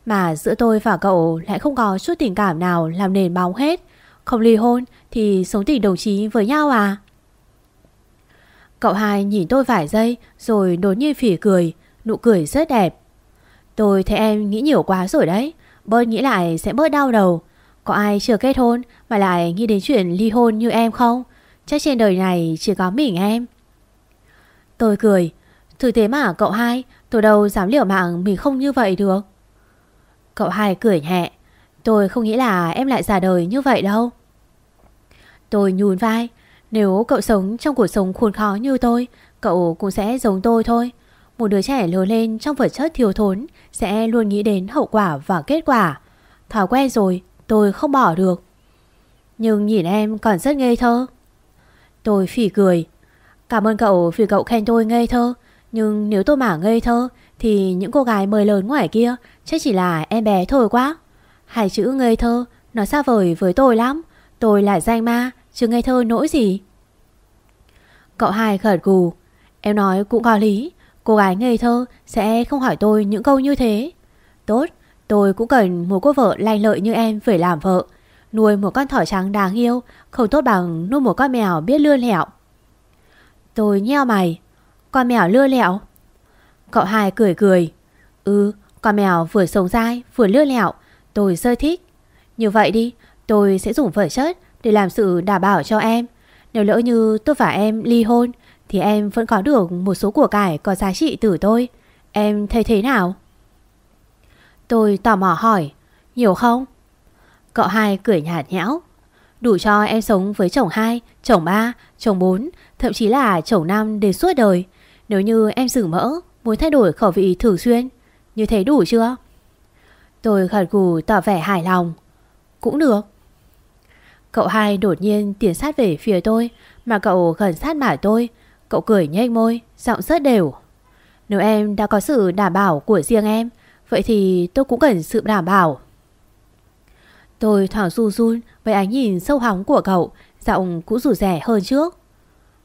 mà giữa tôi và cậu lại không có chút tình cảm nào làm nền bóng hết. Không ly hôn thì sống tình đồng chí với nhau à? Cậu hai nhìn tôi vài giây rồi đột nhiên phỉ cười, nụ cười rất đẹp. Tôi thấy em nghĩ nhiều quá rồi đấy, bớt nghĩ lại sẽ bớt đau đầu. Có ai chưa kết hôn mà lại nghĩ đến chuyện ly hôn như em không? Chắc trên đời này chỉ có mình em. Tôi cười, thực thế mà cậu hai, tôi đâu dám liều mạng mình không như vậy được. Cậu hai cười nhẹ. Tôi không nghĩ là em lại già đời như vậy đâu. Tôi nhún vai. Nếu cậu sống trong cuộc sống khốn khó như tôi Cậu cũng sẽ giống tôi thôi. Một đứa trẻ lớn lên trong vật chất thiếu thốn Sẽ luôn nghĩ đến hậu quả và kết quả. Thói quen rồi. Tôi không bỏ được. Nhưng nhìn em còn rất ngây thơ. Tôi phỉ cười. Cảm ơn cậu vì cậu khen tôi ngây thơ. Nhưng nếu tôi mà ngây thơ, Thì những cô gái mời lớn ngoài kia Chắc chỉ là em bé thôi quá. Hai chữ ngây thơ, Nó xa vời với tôi lắm. Tôi là danh ma, chứ ngây thơ nỗi gì. Cậu hai khẩn gù. Em nói cũng có lý. Cô gái ngây thơ sẽ không hỏi tôi những câu như thế. Tốt Tôi cũng cần một cô vợ lành lợi như em phải làm vợ. Nuôi một con thỏ trắng đáng yêu, Không tốt bằng nuôi một con mèo biết lưa lẹo. Tôi nheo mày. Con mèo lưa lẹo? Cậu hai cười cười. Ừ con mèo vừa sống dai, vừa lưa lẹo. Tôi sơ thích. Như vậy đi, tôi sẽ dùng vợ chất Để làm sự đảm bảo cho em. Nếu lỡ như tôi và em ly hôn, Thì em vẫn có được một số của cải Có giá trị từ tôi. Em thấy thế nào? Tôi tò mò hỏi Nhiều không? Cậu hai cười nhạt nhẽo Đủ cho em sống với chồng hai, chồng ba, chồng bốn Thậm chí là chồng năm đến suốt đời. Nếu như em dừng mỡ Muốn thay đổi khẩu vị thường xuyên Như thế đủ chưa? Tôi gật gù tỏ vẻ hài lòng Cũng được. Cậu hai đột nhiên tiến sát về phía tôi Mà cậu gần sát mặt tôi. Cậu cười nhếch môi Giọng rất đều Nếu em đã có sự đảm bảo của riêng em Vậy thì tôi cũng cần sự đảm bảo. Tôi thoảng run run Với ánh nhìn sâu hóng của cậu, Giọng cũng rủ rẻ hơn trước.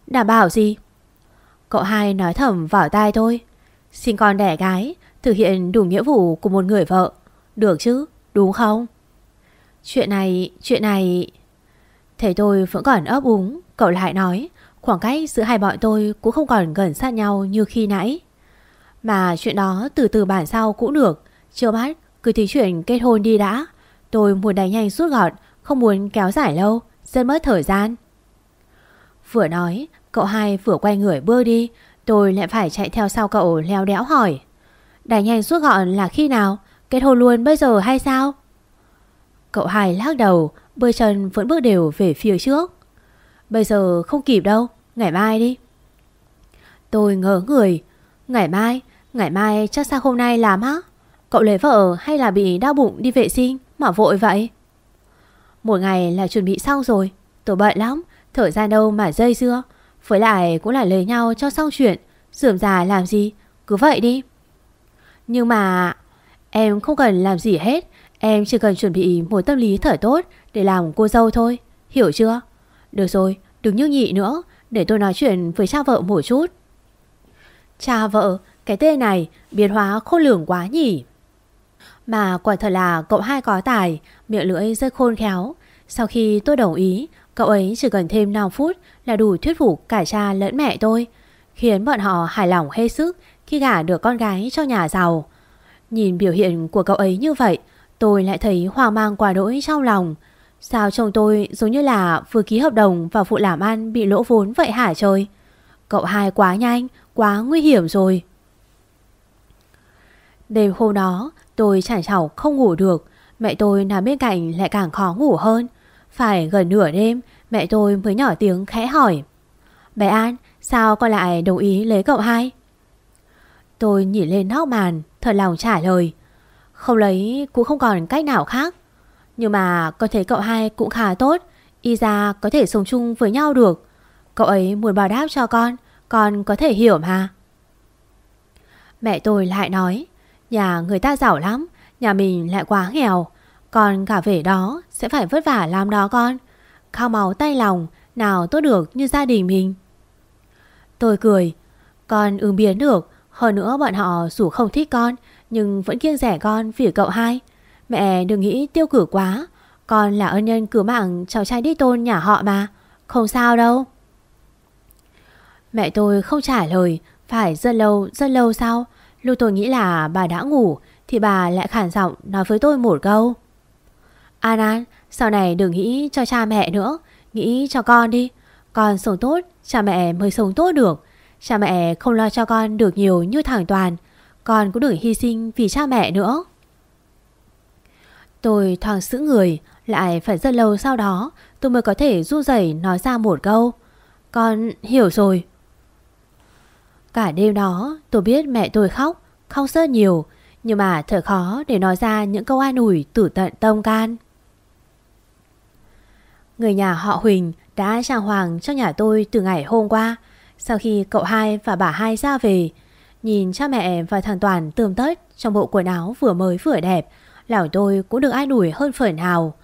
Đảm bảo gì? Cậu hai nói thầm vào tai tôi. Xin con đẻ gái, Thực hiện đủ nghĩa vụ của một người vợ. Được chứ, đúng không? Chuyện này Chuyện này Thế tôi vẫn còn ấp úng, Cậu lại nói, Khoảng cách giữa hai bọn tôi cũng không còn gần sát nhau như khi nãy. Mà chuyện đó từ từ bản sau cũng được. Chưa bắt cứ tí chuyện kết hôn đi đã. Tôi muốn đánh nhanh rút gọn Không muốn kéo dài lâu Dân mất thời gian. Vừa nói Cậu hai vừa quay người bước đi. Tôi lại phải chạy theo sau cậu leo đéo hỏi. Đánh nhanh rút gọn là khi nào? Kết hôn luôn bây giờ hay sao? Cậu hai lắc đầu Bơi chân vẫn bước đều về phía trước. Bây giờ không kịp đâu Ngày mai đi. Tôi ngỡ người. Ngày mai, ngày mai chắc sao hôm nay làm hả Cậu lấy vợ hay là bị đau bụng đi vệ sinh? Mà vội vậy. Một ngày là chuẩn bị xong rồi. Tôi bận lắm Thời gian đâu mà dây dưa. Với lại cũng là lấy nhau cho xong chuyện. Dườm già làm gì? Cứ vậy đi. Nhưng mà Em không cần làm gì hết. Em chỉ cần chuẩn bị một tâm lý thở tốt Để làm cô dâu thôi. Hiểu chưa? Được rồi, đừng như nhị nữa. Để tôi nói chuyện với cha vợ một chút. Cha vợ? Cái tên này biến hóa khôn lường quá nhỉ? Mà quả thật là cậu hai có tài Miệng lưỡi rất khôn khéo. Sau khi tôi đồng ý Cậu ấy chỉ cần thêm 5 phút Là đủ thuyết phục cả cha lẫn mẹ tôi Khiến bọn họ hài lòng hết sức Khi gả được con gái cho nhà giàu. Nhìn biểu hiện của cậu ấy như vậy Tôi lại thấy hoang mang quả đỗi trong lòng. Sao chồng tôi giống như là vừa ký hợp đồng và phụ làm ăn bị lỗ vốn vậy hả trời? Cậu hai quá nhanh, quá nguy hiểm rồi. Đêm hôm đó, tôi chẳng chảo không ngủ được. Mẹ tôi nằm bên cạnh lại càng khó ngủ hơn. Phải gần nửa đêm, mẹ tôi mới nhỏ tiếng khẽ hỏi. Bé An, sao con lại đồng ý lấy cậu hai? Tôi nhìn lên nóc màn Thật lòng trả lời. Không lấy cũng không còn cách nào khác. Nhưng mà con thấy cậu hai cũng khá tốt, Y ra có thể sống chung với nhau được. Cậu ấy muốn bảo đáp cho con Con có thể hiểu mà. Mẹ tôi lại nói. Nhà người ta giàu lắm, Nhà mình lại quá nghèo. Còn cả về đó sẽ phải vất vả làm đó con. Khao máu tay lòng, Nào tốt được như gia đình mình. Tôi cười. Con ứng biến được, hơn nữa bọn họ dù không thích con, Nhưng vẫn kiêng rẻ con vì cậu hai. Mẹ đừng nghĩ tiêu cử quá, Con là ân nhân cứu mạng cháu trai đi tôn nhà họ mà, Không sao đâu. Mẹ tôi không trả lời, Phải rất lâu rất lâu sau Lúc tôi nghĩ là bà đã ngủ Thì bà lại khản giọng nói với tôi một câu. An An Sau này đừng nghĩ cho cha mẹ nữa. Nghĩ cho con đi. Con sống tốt Cha mẹ mới sống tốt được. Cha mẹ không lo cho con được nhiều như thằng Toàn. Con cũng đừng hy sinh vì cha mẹ nữa. Tôi thoáng sững người, lại phải rất lâu sau đó tôi mới có thể run rẩy nói ra một câu. Con hiểu rồi. Cả đêm đó tôi biết mẹ tôi khóc, khóc rất nhiều, nhưng mà thật khó để nói ra những câu an ủi tử tận tâm can. Người nhà họ Huỳnh đã trang hoàng cho nhà tôi từ ngày hôm qua. Sau khi cậu hai và bà hai ra về, nhìn cha mẹ và thằng Toàn tươm tất trong bộ quần áo vừa mới vừa đẹp, lão tôi cũng được ai đuổi hơn phần nào.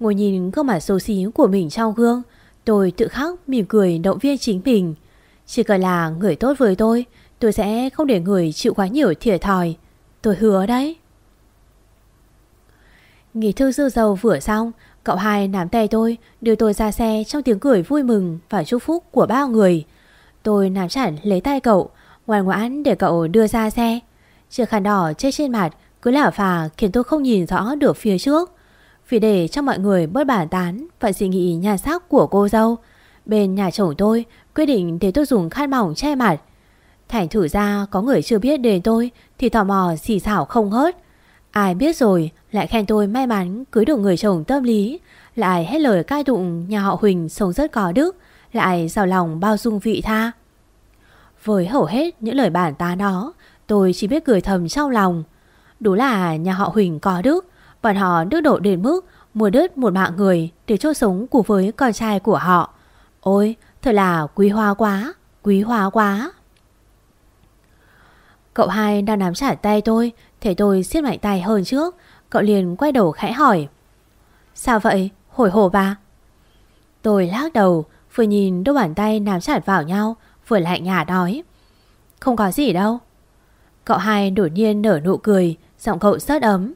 Ngồi nhìn gương mặt xấu xí của mình trong gương, tôi tự khắc mỉm cười động viên chính mình. Chỉ cần là người tốt với tôi, tôi sẽ không để người chịu quá nhiều thiệt thòi. Tôi hứa đấy. Nghỉ thư dư dầu vừa xong, cậu hai nắm tay tôi, đưa tôi ra xe trong tiếng cười vui mừng và chúc phúc của bao người. Tôi nắm chặt lấy tay cậu, ngoan ngoãn để cậu đưa ra xe. Chiếc khăn đỏ chết trên mặt cứ lả phà khiến tôi không nhìn rõ được phía trước. Vì để cho mọi người bớt bản tán và suy nghĩ nhà xác của cô dâu, bên nhà chồng tôi quyết định để tôi dùng khăn mỏng che mặt. Thành thử ra có người chưa biết đến tôi thì tò mò xì xảo không hớt. Ai biết rồi lại khen tôi may mắn cưới được người chồng tâm lý, lại hết lời cai tụng nhà họ Huỳnh sống rất có đức, lại giàu lòng bao dung vị tha. Với hầu hết những lời bản tán đó, tôi chỉ biết cười thầm trong lòng. Đúng là nhà họ Huỳnh có đức, bọn họ đức độ đến mức mua đứt một mạng người để cho sống cùng với con trai của họ. Ôi, thật là quý hoa quá, quý hoa quá. Cậu hai đang nắm chặt tay tôi, thấy tôi siết mạnh tay hơn trước, cậu liền quay đầu khẽ hỏi. Sao vậy, hồi hộp à? Tôi lắc đầu, vừa nhìn đôi bàn tay nắm chặt vào nhau, vừa lạnh nhạt nói. Không có gì đâu. Cậu hai đột nhiên nở nụ cười, giọng cậu rất ấm.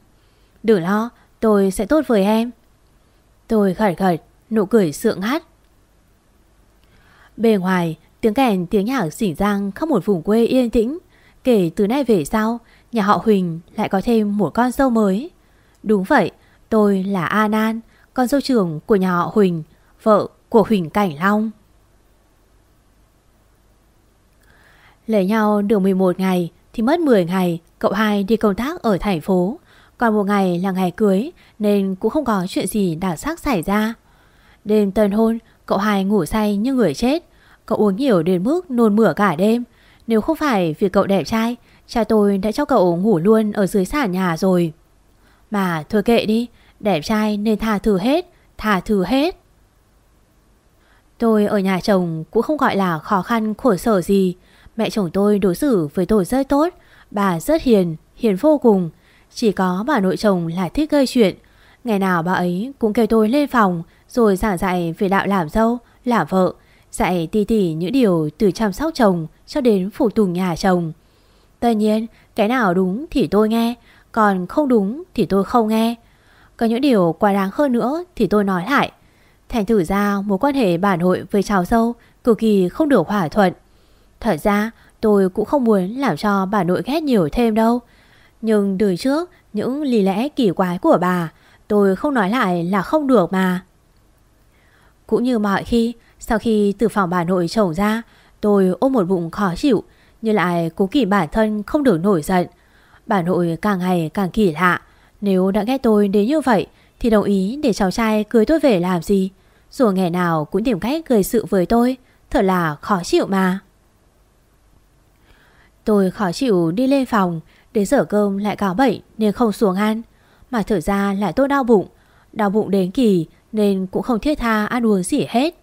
Đừng lo, tôi sẽ tốt với em. Tôi gật gật, nụ cười sượng hát. Bề ngoài, tiếng kèn tiếng nhạc xỉ răng khắp một vùng quê yên tĩnh. Kể từ nay về sau, nhà họ Huỳnh lại có thêm một con dâu mới. Đúng vậy, tôi là A Nan, con dâu trưởng của nhà họ Huỳnh, vợ của Huỳnh Cảnh Long. Lấy nhau được 11 ngày thì mất 10 ngày, cậu hai đi công tác ở thành phố. Còn một ngày là ngày cưới nên cũng không có chuyện gì đặc sắc xảy ra. Đêm tân hôn, cậu hai ngủ say như người chết. Cậu uống nhiều đến mức nôn mửa cả đêm. Nếu không phải vì cậu đẹp trai, cha tôi đã cho cậu ngủ luôn ở dưới sàn nhà rồi. Mà thôi kệ đi, đẹp trai nên tha thứ hết, tha thứ hết. Tôi ở nhà chồng cũng không gọi là khó khăn khổ sở gì. Mẹ chồng tôi đối xử với tôi rất tốt, bà rất hiền, hiền vô cùng. Chỉ có bà nội chồng là thích gây chuyện. Ngày nào bà ấy cũng kêu tôi lên phòng rồi giảng dạy về đạo làm dâu, làm vợ, dạy tỉ tỉ những điều từ chăm sóc chồng cho đến phụ tùng nhà chồng. Tất nhiên, cái nào đúng thì tôi nghe, còn không đúng thì tôi không nghe. Có những điều quá đáng hơn nữa thì tôi nói lại. Thành thử ra mối quan hệ bà nội với cháu dâu cực kỳ không được hòa thuận. Thật ra tôi cũng không muốn làm cho bà nội ghét nhiều thêm đâu. Nhưng từ trước những lý lẽ kỳ quái của bà tôi không nói lại là không được mà. Cũng như mọi khi, sau khi từ phòng bà nội chồng ra, tôi ôm một bụng khó chịu, nhưng lại cố kỷ bản thân không được nổi giận. Bà nội càng ngày càng kỳ lạ. Nếu đã ghét tôi đến như vậy thì đồng ý để cháu trai cưới tôi về làm gì. Rồi ngày nào cũng tìm cách gây sự với tôi. Thật là khó chịu mà. Tôi khó chịu đi lên phòng, Đến giờ cơm lại cáo bệnh nên không xuống ăn Mà thở ra lại tôi đau bụng Đau bụng đến kỳ nên cũng không thiết tha ăn uống gì hết.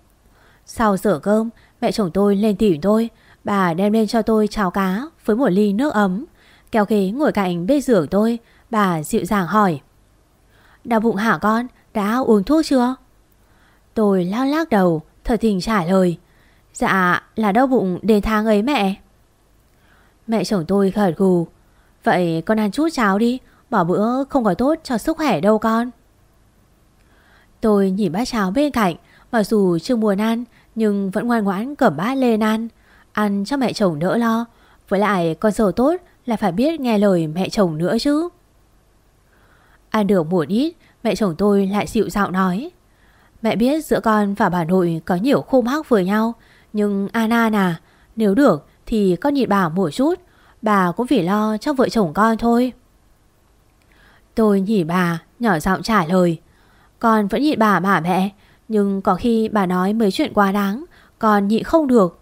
Sau giờ cơm, Mẹ chồng tôi lên tìm tôi. Bà đem lên cho tôi cháo cá Với một ly nước ấm. Kéo ghế ngồi cạnh bên giường tôi, Bà dịu dàng hỏi. Đau bụng hả con? Đã uống thuốc chưa? Tôi lắc lắc đầu Thật tình trả lời. Dạ là đau bụng đến tháng ấy mẹ. Mẹ chồng tôi gật gù Vậy con ăn chút cháo đi, Bỏ bữa không có tốt cho sức khỏe đâu con. Tôi nhìn bát cháo bên cạnh Mặc dù chưa muốn ăn Nhưng vẫn ngoan ngoãn cầm bát lên ăn. Ăn cho mẹ chồng đỡ lo Với lại con dâu tốt là phải biết nghe lời mẹ chồng nữa chứ. Ăn được một ít Mẹ chồng tôi lại dịu giọng nói. Mẹ biết giữa con và bà nội có nhiều khô mắc với nhau Nhưng à Anna nà, Nếu được thì con nhịn bà một chút Bà cũng vì lo cho vợ chồng con thôi. Tôi nhìn bà Nhỏ giọng trả lời. Con vẫn nhịn bà mà mẹ. Nhưng có khi bà nói mấy chuyện quá đáng, Con nhịn không được.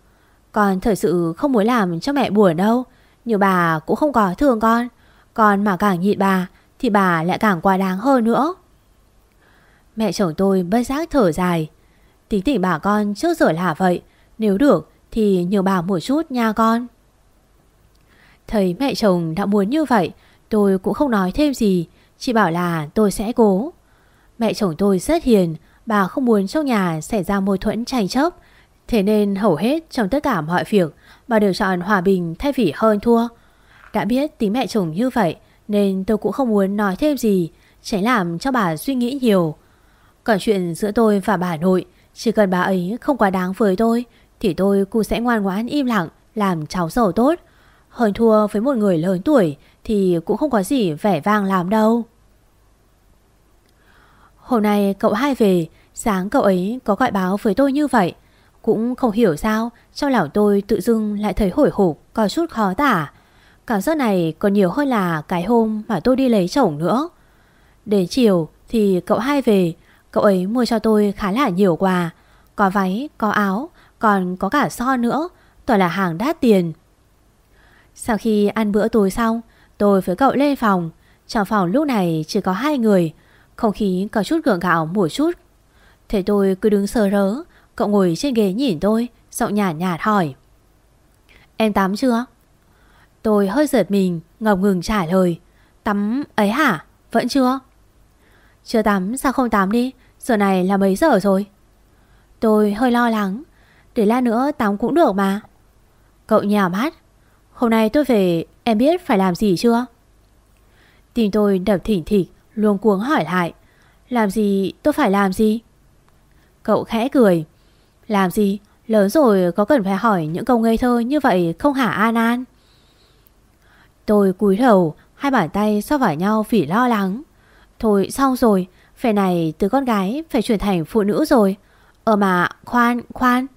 Con thật sự không muốn làm cho mẹ buồn đâu. Nhưng bà cũng không có thương con. Con mà càng nhịn bà, Thì bà lại càng quá đáng hơn nữa. Mẹ chồng tôi bất giác thở dài. Tính tình bà con trước giờ là vậy. Nếu được, thì nhờ bà một chút nha con. Thấy mẹ chồng đã muốn như vậy, Tôi cũng không nói thêm gì. Chỉ bảo là tôi sẽ cố. Mẹ chồng tôi rất hiền, Bà không muốn trong nhà xảy ra mâu thuẫn tranh chấp. Thế nên hầu hết trong tất cả mọi việc, Bà đều chọn hòa bình thay vì hơn thua. Đã biết tính mẹ chồng như vậy, Nên tôi cũng không muốn nói thêm gì, Tránh làm cho bà suy nghĩ nhiều. Còn chuyện giữa tôi và bà nội, Chỉ cần bà ấy không quá đáng với tôi, Thì tôi cũng sẽ ngoan ngoãn im lặng, Làm cháu giàu tốt. Hơn thua với một người lớn tuổi, Thì cũng không có gì vẻ vang làm đâu. Hôm nay cậu hai về Sáng cậu ấy có gọi báo với tôi như vậy. Cũng không hiểu sao Trong lòng tôi tự dưng lại thấy hổi hộp Có chút khó tả. Cảm giác này còn nhiều hơn là cái hôm Mà tôi đi lấy chồng nữa. Đến chiều thì cậu hai về Cậu ấy mua cho tôi khá là nhiều quà. Có váy, có áo Còn có cả son nữa Toàn là hàng đắt tiền. Sau khi ăn bữa tối xong Tôi với cậu lên phòng. Trong phòng lúc này chỉ có hai người không khí có chút gượng gạo một chút. Thế tôi cứ đứng sờ rớ, Cậu ngồi trên ghế nhìn tôi, Giọng nhạt nhạt hỏi. Em tắm chưa? Tôi hơi giật mình, ngập ngừng trả lời. Tắm ấy hả? Vẫn chưa? Chưa tắm, sao không tắm đi? Giờ này là mấy giờ rồi? Tôi hơi lo lắng. Để lát nữa tắm cũng được mà. Cậu nhào mắt. Hôm nay tôi về, em biết phải làm gì chưa? Tìm tôi đập thỉnh thịch. Luông cuống hỏi lại, Làm gì? Tôi phải làm gì? Cậu khẽ cười, Làm gì? Lớn rồi có cần phải hỏi những câu ngây thơ như vậy không hả, An An? Tôi cúi đầu, Hai bàn tay so vào nhau vì lo lắng. Thôi, xong rồi, Phải này từ con gái phải chuyển thành phụ nữ rồi. Ờ mà, khoan khoan.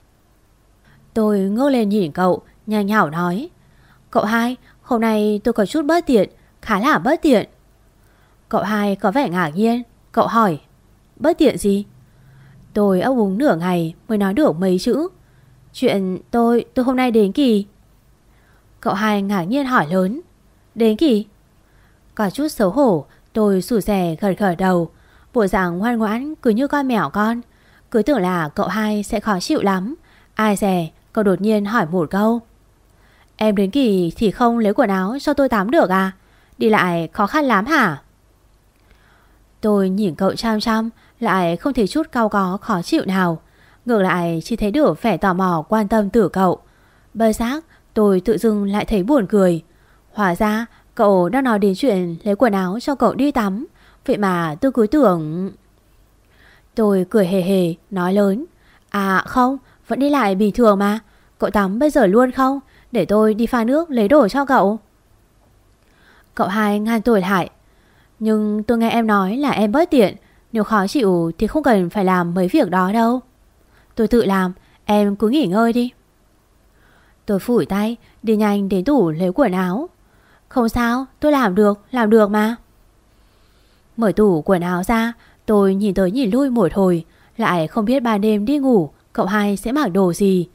Tôi ngước lên nhìn cậu, Nhanh nhảo nói, Cậu hai, hôm nay tôi có chút bất tiện, Khá là bất tiện. Cậu hai có vẻ ngạc nhiên. Cậu hỏi, Bất tiện gì? Tôi ấp úng nửa ngày mới nói được mấy chữ. Chuyện tôi tôi hôm nay đến kỳ. Cậu hai ngạc nhiên hỏi lớn, Đến kỳ? Có chút xấu hổ, Tôi sủ rè gật gật đầu. Bộ dạng ngoan ngoãn cứ như con mèo con. Cứ tưởng là cậu hai sẽ khó chịu lắm. Ai dè, cậu đột nhiên hỏi một câu. Em đến kỳ thì không lấy quần áo cho tôi tắm được à? Đi lại khó khăn lắm hả? Tôi nhìn cậu chăm chăm Lại không thấy chút cao có khó chịu nào Ngược lại chỉ thấy được vẻ tò mò quan tâm từ cậu Bơ giác tôi tự dưng lại thấy buồn cười Hóa ra cậu đang nói đến chuyện lấy quần áo cho cậu đi tắm Vậy mà tôi cứ tưởng... Tôi cười hề hề, nói lớn. À không, vẫn đi lại bình thường mà. Cậu tắm bây giờ luôn không? Để tôi đi pha nước lấy đồ cho cậu. Cậu hai ngăn tôi lại. Nhưng tôi nghe em nói là em bớt tiện. Nếu khó chịu thì không cần phải làm mấy việc đó đâu. Tôi tự làm, em cứ nghỉ ngơi đi. Tôi phủi tay, đi nhanh đến tủ lấy quần áo. Không sao, tôi làm được, làm được mà. Mở tủ quần áo ra Tôi nhìn tới nhìn lui một hồi Lại không biết ban đêm đi ngủ Cậu hai sẽ mặc đồ gì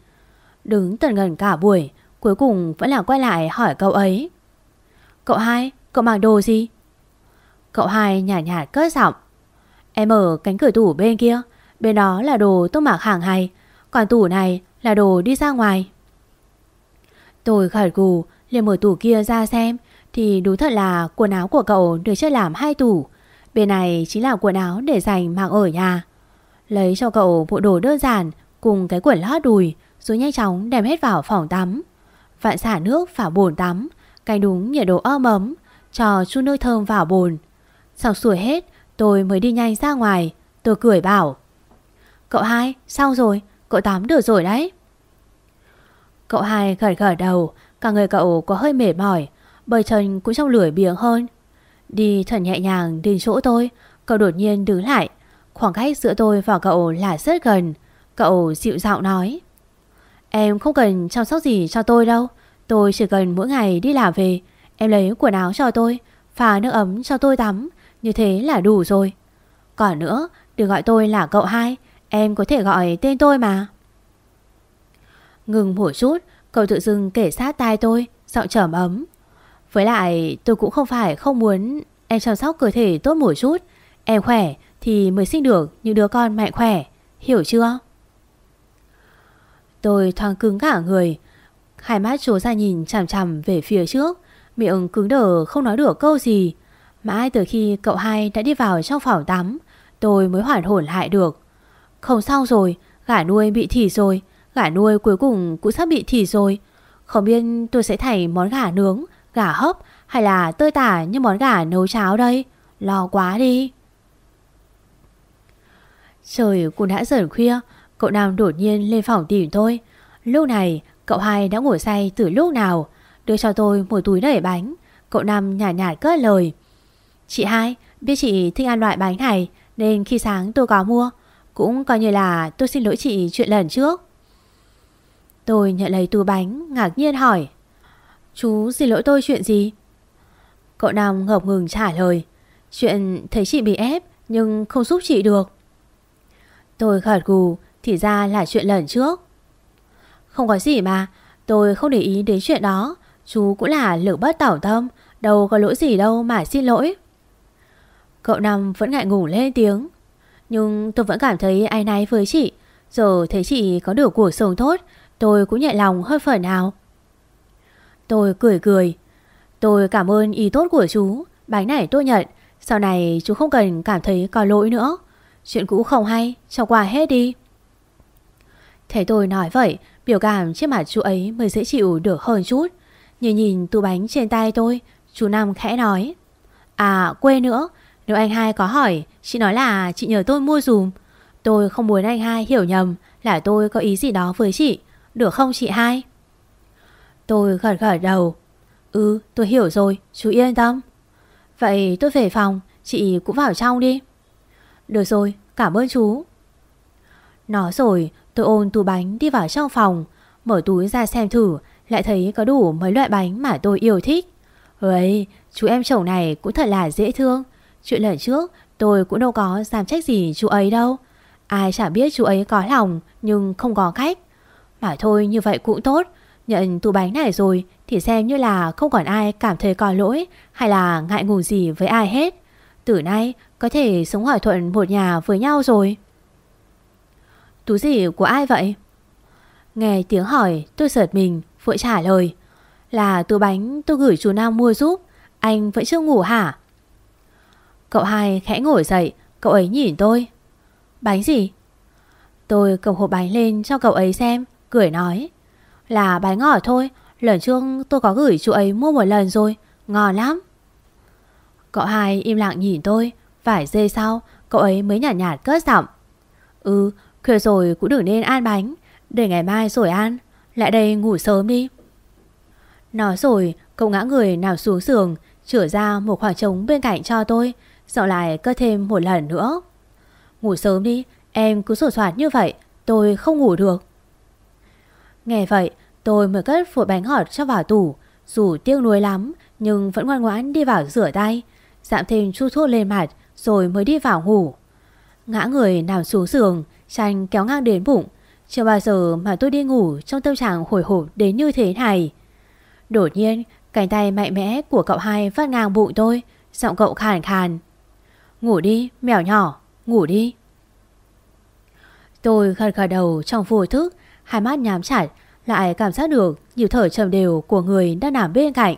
Đứng tận gần cả buổi Cuối cùng vẫn là quay lại hỏi cậu ấy Cậu hai Cậu mặc đồ gì Cậu hai nhả nhạt, nhạt cất giọng. Em ở cánh cửa tủ bên kia. Bên đó là đồ tôi mặc hàng ngày Còn tủ này là đồ đi ra ngoài. Tôi khởi gù liền mở tủ kia ra xem. Thì đúng thật là quần áo của cậu được chất làm hai tủ. Bên này chính là quần áo để dành mặc ở nhà. Lấy cho cậu bộ đồ đơn giản Cùng cái quần lót đùi Rồi nhanh chóng đem hết vào phòng tắm. Vạn xả nước vào bồn tắm Canh đúng nhiệt độ ấm ấm Cho chút nước thơm vào bồn Xong xuôi hết, tôi mới đi nhanh ra ngoài. Tôi cười bảo, Cậu hai, sao rồi? Cậu tắm được rồi đấy. Cậu hai gật gật đầu, Cả người cậu có hơi mệt mỏi Bơi chân cũng trong lưỡi biếng hơn. Đi thật nhẹ nhàng đến chỗ tôi, Cậu đột nhiên đứng lại. Khoảng cách giữa tôi và cậu là rất gần. Cậu dịu dạo nói, Em không cần chăm sóc gì cho tôi đâu. Tôi chỉ cần mỗi ngày đi làm về. Em lấy quần áo cho tôi, Pha nước ấm cho tôi tắm. Như thế là đủ rồi. Còn nữa đừng gọi tôi là cậu hai, Em có thể gọi tên tôi mà. Ngừng một chút, Cậu tự dưng kể sát tai tôi, Giọng trầm ấm. Với lại, tôi cũng không phải không muốn Em chăm sóc cơ thể tốt một chút. Em khỏe thì mới sinh được những đứa con mạnh khỏe, Hiểu chưa? Tôi thoáng cứng cả người, Hai mắt trố ra nhìn chằm chằm về phía trước. Miệng cứng đờ, không nói được câu gì. Mãi từ khi cậu hai đã đi vào trong phòng tắm, Tôi mới hoàn hồn lại được. Không sao rồi Gà nuôi bị thỉ rồi Gà nuôi cuối cùng cũng sắp bị thỉ rồi. Không biết tôi sẽ thảy món gà nướng, Gà hấp Hay là tơi tả như món gà nấu cháo đây? Lo quá đi. Trời cũng đã dần khuya, Cậu Nam đột nhiên lên phòng tìm tôi. Lúc này, cậu hai đã ngủ say từ lúc nào, Đưa cho tôi một túi đẩy bánh. Cậu Nam nhả nhả cất lời. Chị hai, biết chị thích ăn loại bánh này, Nên khi sáng tôi có mua. Cũng coi như là tôi xin lỗi chị chuyện lần trước. Tôi nhận lấy túi bánh, ngạc nhiên hỏi, Chú xin lỗi tôi chuyện gì? Cậu Nam ngập ngừng trả lời, Chuyện thấy chị bị ép Nhưng không giúp chị được. Tôi gật gù, Thì ra là chuyện lần trước. Không có gì mà, Tôi không để ý đến chuyện đó. Chú cũng là lực bất tảo tâm, Đâu có lỗi gì đâu mà xin lỗi. Cậu Năm vẫn ngại ngủ lên tiếng. Nhưng tôi vẫn cảm thấy ai náy với chị. Giờ thấy chị có được cuộc sống tốt, Tôi cũng nhẹ lòng hơi phần nào. Tôi cười cười. Tôi cảm ơn ý tốt của chú. Bánh này tôi nhận. Sau này chú không cần cảm thấy có lỗi nữa. Chuyện cũ không hay, Cho qua hết đi. Thấy tôi nói vậy, Biểu cảm trên mặt chú ấy mới dễ chịu được hơn chút. Nhìn nhìn tủ bánh trên tay tôi, Chú Năm khẽ nói. À quên nữa nếu anh hai có hỏi, Chị nói là chị nhờ tôi mua dùm. Tôi không muốn anh hai hiểu nhầm Là tôi có ý gì đó với chị. Được không chị hai? Tôi gật gật đầu. Ừ tôi hiểu rồi, chú yên tâm. Vậy tôi về phòng, Chị cũng vào trong đi. Được rồi, cảm ơn chú. Nói rồi, tôi ôn túi bánh đi vào trong phòng, Mở túi ra xem thử, Lại thấy có đủ mấy loại bánh mà tôi yêu thích. Ơi chú em chồng này cũng thật là dễ thương. Chuyện lần trước, tôi cũng đâu có dám trách gì chú ấy đâu Ai chả biết chú ấy có lòng, nhưng không có cách Mà thôi, như vậy cũng tốt Nhận tủ bánh này rồi, thì xem như là không còn ai cảm thấy có lỗi, hay là ngại ngùng gì với ai hết. Từ nay, có thể sống hòa thuận một nhà với nhau rồi. Tú gì của ai vậy? Nghe tiếng hỏi, tôi giật mình, vội trả lời Là túi bánh tôi gửi chú Nam mua giúp Anh vẫn chưa ngủ hả? Cậu hai khẽ ngồi dậy, Cậu ấy nhìn tôi. Bánh gì? Tôi cầm hộp bánh lên cho cậu ấy xem, Cười nói. Là bánh ngọt thôi, Lần trước tôi có gửi chú ấy mua một lần rồi, Ngon lắm. Cậu hai im lặng nhìn tôi, Vài giây sau, cậu ấy mới nhạt nhạt cất giọng. Ừ khuya rồi cũng đừng nên ăn bánh, Để ngày mai rồi ăn, Lại đây ngủ sớm đi. Nói rồi, cậu ngã người nào xuống giường, Chửa ra một khoảng trống bên cạnh cho tôi Dạo lại cất thêm một lần nữa. Ngủ sớm đi, Em cứ sổ soạt như vậy, Tôi không ngủ được. Nghe vậy, Tôi mới cất phụ bánh ngọt cho vào tủ. Dù tiếc nuối lắm, Nhưng vẫn ngoan ngoãn đi vào rửa tay. Dạm thêm chút thuốc lên mặt, Rồi mới đi vào ngủ. Ngã người nằm xuống giường, Chanh kéo ngang đến bụng. Chưa bao giờ mà tôi đi ngủ Trong tâm trạng hồi hộp đến như thế này. Đột nhiên, Cánh tay mạnh mẽ của cậu hai phát ngang bụng tôi, Giọng cậu khàn khàn. Ngủ đi mèo nhỏ Ngủ đi Tôi gật gật đầu trong vô thức Hai mắt nhắm chặt lại cảm giác được nhịp thở trầm đều của người đang nằm bên cạnh.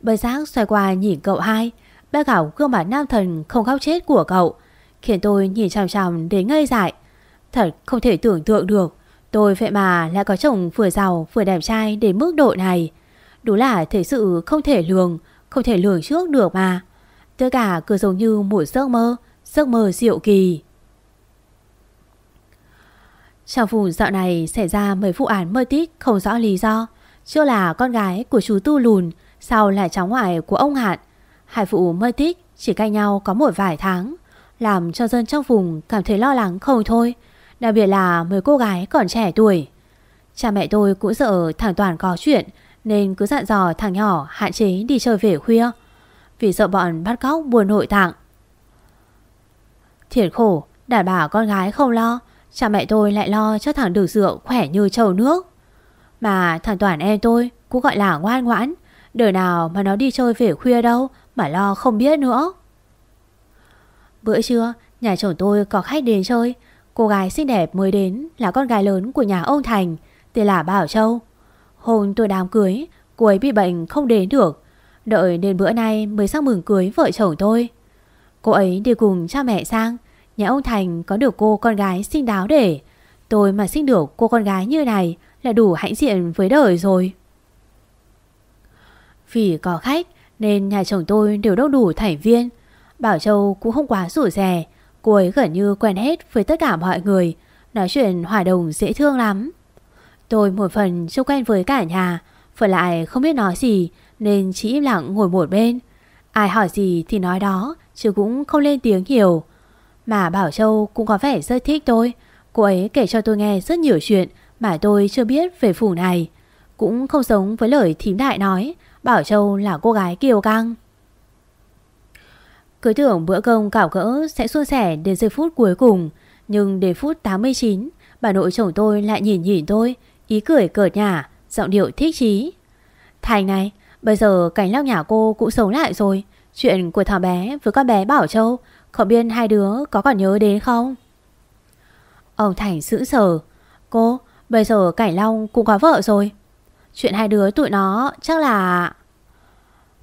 Bất giác xoay qua nhìn cậu hai, bé gạo gương mặt nam thần không khóc chết của cậu, khiến tôi nhìn chằm chằm đến ngây dại. Thật không thể tưởng tượng được, tôi vậy mà lại có chồng vừa giàu vừa đẹp trai đến mức độ này. Đúng là thể sự không thể lường, không thể lường trước được mà. Tất cả cứ giống như một giấc mơ, giấc mơ diệu kỳ. Trong vùng dạo này xảy ra mấy vụ án mơ tích không rõ lý do. Chưa là con gái của chú Tu Lùn, sau là cháu ngoại của ông Hạn. Hai vụ mơ tích chỉ canh nhau có một vài tháng, làm cho dân trong vùng cảm thấy lo lắng không thôi. Đặc biệt là mấy cô gái còn trẻ tuổi. Cha mẹ tôi cũng sợ thằng Toàn có chuyện, nên cứ dặn dò thằng nhỏ hạn chế đi chơi về khuya. Vì sợ bọn bắt cóc buồn hội tạng. Thiệt khổ, đàn bà con gái không lo, cha mẹ tôi lại lo cho thằng được rượu khỏe như trầu nước. Mà thằng Toàn em tôi cũng gọi là ngoan ngoãn, đời nào mà nó đi chơi về khuya đâu mà lo không biết nữa. Bữa trưa, nhà chồng tôi có khách đến chơi, cô gái xinh đẹp mới đến là con gái lớn của nhà ông Thành, tên là Bảo Châu. Hôm tôi đám cưới, cô ấy bị bệnh không đến được, đợi đến bữa nay mới sang mừng cưới vợ chồng tôi. Cô ấy đi cùng cha mẹ sang, nhà ông Thành có được cô con gái xinh đáo để. Tôi mà sinh được cô con gái như này là đủ hãnh diện với đời rồi. Vì có khách nên nhà chồng tôi đều đông đủ thành viên. Bảo Châu cũng không quá rủ rè, cô ấy gần như quen hết với tất cả mọi người, nói chuyện hòa đồng dễ thương lắm. Tôi một phần chưa quen với cả nhà, phần lại không biết nói gì nên chỉ im lặng ngồi một bên. Ai hỏi gì thì nói đó, chứ cũng không lên tiếng hiểu. Mà Bảo Châu cũng có vẻ rất thích tôi. Cô ấy kể cho tôi nghe rất nhiều chuyện mà tôi chưa biết về phủ này. Cũng không giống với lời thím đại nói, Bảo Châu là cô gái kiều căng. Cứ tưởng bữa công cảo cỡ sẽ suôn sẻ đến giây phút cuối cùng, nhưng đến phút 89, bà nội chồng tôi lại nhìn nhìn tôi, ý cười cợt nhả, giọng điệu thích chí. Thành này, bây giờ cảnh lóc nhà cô cũng sống lại rồi. Chuyện của thằng bé với con bé Bảo Châu, không biết hai đứa có còn nhớ đến không? Ông Thành sững sờ. Cô, bây giờ Cảnh Long cũng có vợ rồi. Chuyện hai đứa tụi nó chắc là...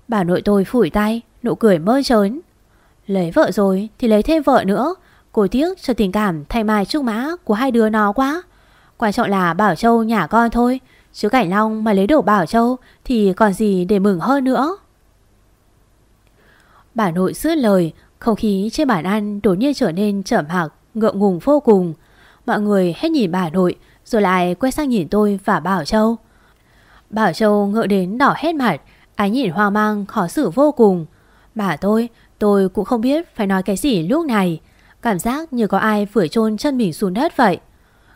Bà nội tôi phủi tay, nụ cười mơ trớn. Lấy vợ rồi thì lấy thêm vợ nữa. Cô tiếc cho tình cảm thay mai trúc mã của hai đứa nó quá. Quan trọng là Bảo Châu nhà con thôi. Chứ Cảnh Long mà lấy đổ Bảo Châu thì còn gì để mừng hơn nữa. Bà nội sướt lời, không khí trên bàn ăn đột nhiên trở nên trầm hạc ngượng ngùng vô cùng. Mọi người hết nhìn bà nội rồi lại quay sang nhìn tôi và Bảo Châu. Bảo Châu ngỡ đến đỏ hết mặt, ánh nhìn hoang mang khó xử vô cùng. Bà tôi, tôi cũng không biết phải nói cái gì lúc này. Cảm giác như có ai vừa chôn chân mình xuống đất vậy.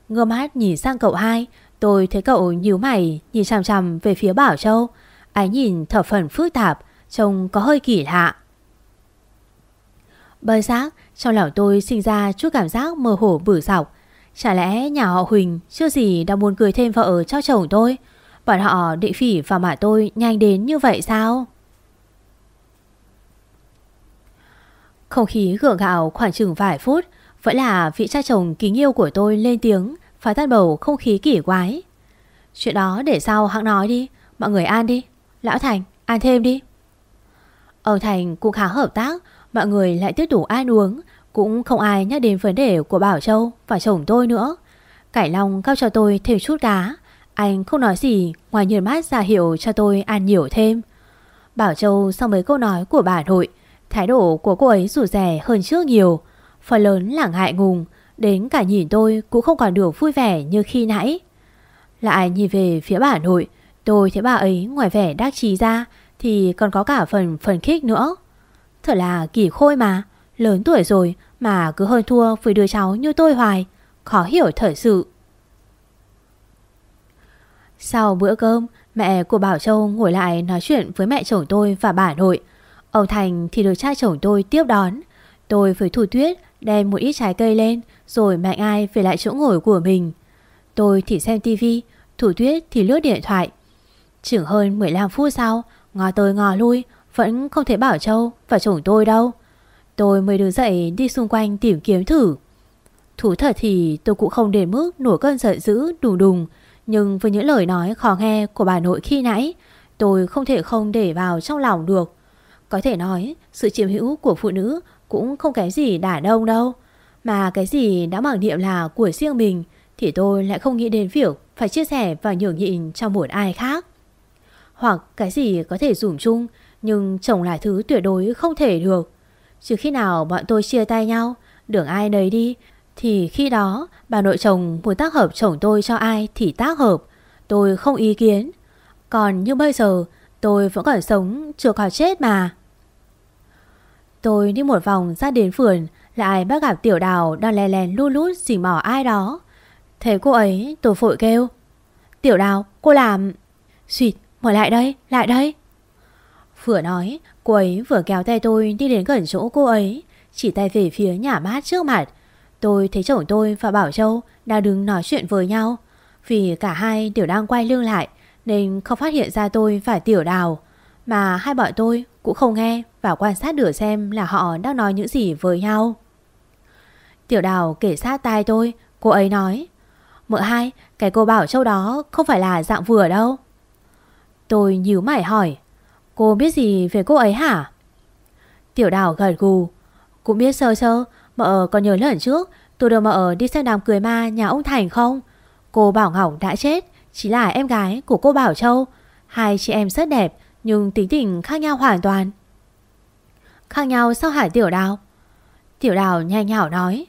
Ngơ mắt nhìn sang cậu hai, tôi thấy cậu nhíu mày nhìn chằm chằm về phía Bảo Châu. Ánh nhìn thở phần phức tạp, trông có hơi kỳ lạ. Bơi giác, trong lòng tôi sinh ra chút cảm giác mơ hồ bử dọc. Chả lẽ nhà họ Huỳnh chưa gì đã muốn cười thêm vợ cho chồng tôi? Bọn họ định phỉ vào mặt tôi nhanh đến như vậy sao? Không khí gượng gạo khoảng chừng vài phút Vẫn là vị cha chồng kính yêu của tôi lên tiếng Phá tan bầu không khí kỳ quái. Chuyện đó để sau hãng nói đi. Mọi người an đi. Lão Thành an thêm đi. Ông Thành cũng khá hợp tác. Mọi người lại tiếp tục ăn uống. Cũng không ai nhắc đến vấn đề của Bảo Châu Và chồng tôi nữa. Cải Long cao cho tôi thêm chút cá. Anh không nói gì, ngoài nhường mắt ra hiệu cho tôi ăn nhiều thêm. Bảo Châu sau mấy câu nói của bà nội, Thái độ của cô ấy rủ rẻ hơn trước nhiều. Phần lớn là ngại ngùng. Đến cả nhìn tôi cũng không còn được vui vẻ như khi nãy. Lại nhìn về phía bà nội, Tôi thấy bà ấy ngoài vẻ đắc trí ra Thì còn có cả phần phần khích nữa. Thật là kỳ khôi mà, Lớn tuổi rồi mà cứ hơn thua với đứa cháu như tôi hoài, Khó hiểu thật sự. Sau bữa cơm, Mẹ của Bảo Châu ngồi lại nói chuyện với mẹ chồng tôi và bà nội. Ông Thành thì được cha chồng tôi tiếp đón. Tôi với Thủ Tuyết đem một ít trái cây lên rồi Mạnh Ai về lại chỗ ngồi của mình. Tôi thì xem tivi Thủ Tuyết thì lướt điện thoại. Chừng hơn 15 phút sau Ngò tôi ngò lui, Vẫn không thấy Bảo Châu và chồng tôi đâu. Tôi mới đứng dậy đi xung quanh tìm kiếm thử. Thú thật thì tôi cũng không đến mức nổi cơn giận dữ, đùng đùng. Nhưng với những lời nói khó nghe của bà nội khi nãy, Tôi không thể không để vào trong lòng được. Có thể nói, sự chiếm hữu của phụ nữ cũng không kém gì đàn ông đâu. Mà cái gì đã mặc niệm là của riêng mình thì tôi lại không nghĩ đến việc phải chia sẻ và nhường nhịn cho một ai khác. Hoặc cái gì có thể dùng chung nhưng chồng là thứ tuyệt đối không thể được. Trừ khi nào bọn tôi chia tay nhau, đường ai nấy đi, thì khi đó bà nội chồng muốn tác hợp chồng tôi cho ai thì tác hợp. Tôi không ý kiến. Còn như bây giờ tôi vẫn còn sống chưa có chết mà. Tôi đi một vòng ra đến vườn lại bắt gặp tiểu đào đang lè lèn lút lút xỉn mỏ ai đó Thấy cô ấy tôi phội kêu Tiểu đào, cô làm Xuyệt mở lại đây lại đây Vừa nói, cô ấy vừa kéo tay tôi đi đến gần chỗ cô ấy, chỉ tay về phía nhà mát trước mặt. Tôi thấy chồng tôi và Bảo Châu đang đứng nói chuyện với nhau. Vì cả hai đều đang quay lưng lại, nên không phát hiện ra tôi phải tiểu đào. Mà hai bọn tôi cũng không nghe và quan sát được xem là họ đang nói những gì với nhau. Tiểu đào kể sát tai tôi, cô ấy nói Mợ hai, cái cô Bảo Châu đó không phải là dạng vừa đâu. Tôi nhíu mày hỏi Cô biết gì về cô ấy hả? Tiểu đào gật gù Cũng biết sơ sơ Mợ còn nhớ lần trước Tôi đưa mợ đi xem đám cưới ma nhà ông Thành không? Cô Bảo Ngọc đã chết Chỉ là em gái của cô Bảo Châu Hai chị em rất đẹp Nhưng tính tình khác nhau hoàn toàn Khác nhau sao hải Tiểu Đào? Tiểu Đào nhanh nhảo nói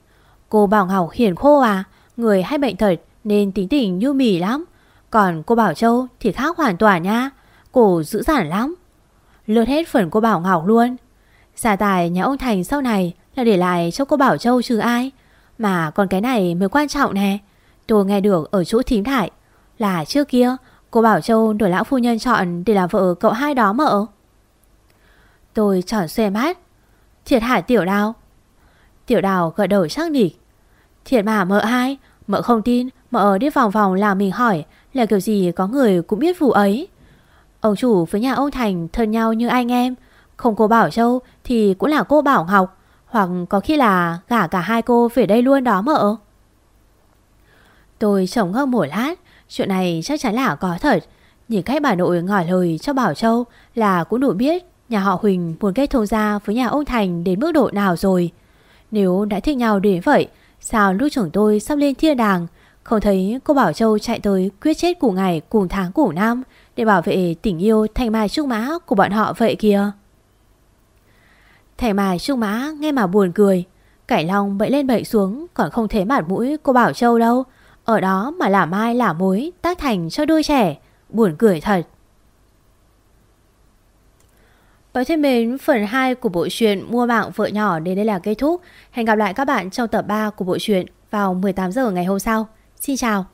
Cô Bảo Ngọc hiền khô à Người hay bệnh thật nên tính tình như mỉ lắm. Còn cô Bảo Châu thì khác hoàn toàn nha, Cô dữ dằn lắm. Lượt hết phần cô Bảo Ngọc luôn. Giả tài nhà ông Thành sau này Là để lại cho cô Bảo Châu chứ ai, Mà còn cái này mới quan trọng nè. Tôi nghe được ở chỗ thím thải Là trước kia Cô Bảo Châu đổi lão phu nhân chọn Để làm vợ cậu hai đó mợ Tôi tròn xe mắt. Thiệt hả tiểu đào Tiểu đào gật đầu xác địch Thiệt mà, mợ hai, Mợ không tin, Mợ đi vòng vòng làm mình hỏi Là kiểu gì có người cũng biết vụ ấy. Ông chủ với nhà ông Thành thân nhau như anh em, Không cô Bảo Châu Thì cũng là cô Bảo Ngọc, Hoặc có khi là gả cả hai cô về đây luôn đó mợ. Tôi chồng ngơ một lát, Chuyện này chắc chắn là có thật. Nhìn cách bà nội ngỏ lời cho Bảo Châu Là cũng đủ biết Nhà họ Huỳnh muốn kết thông gia với nhà ông Thành Đến mức độ nào rồi. Nếu đã thích nhau đến vậy, Sao lúc trưởng tôi sắp lên thiên đàng, Không thấy cô Bảo Châu chạy tới Quyết chết cùng ngày, cùng tháng, cùng năm Để bảo vệ tình yêu thanh mai trúc mã Của bọn họ vậy kìa? Thành mai trúc mã nghe mà buồn cười. Cải Long bậy lên bậy xuống, Còn không thấy mặt mũi cô Bảo Châu đâu. Ở đó mà làm mai làm mối, Tác thành cho đôi trẻ. Buồn cười thật. Và thêm mến, phần 2 của bộ truyện Mua mạng vợ nhỏ đến đây là kết thúc. Hẹn gặp lại các bạn trong tập 3 của bộ truyện vào 18 giờ ngày hôm sau. Xin chào!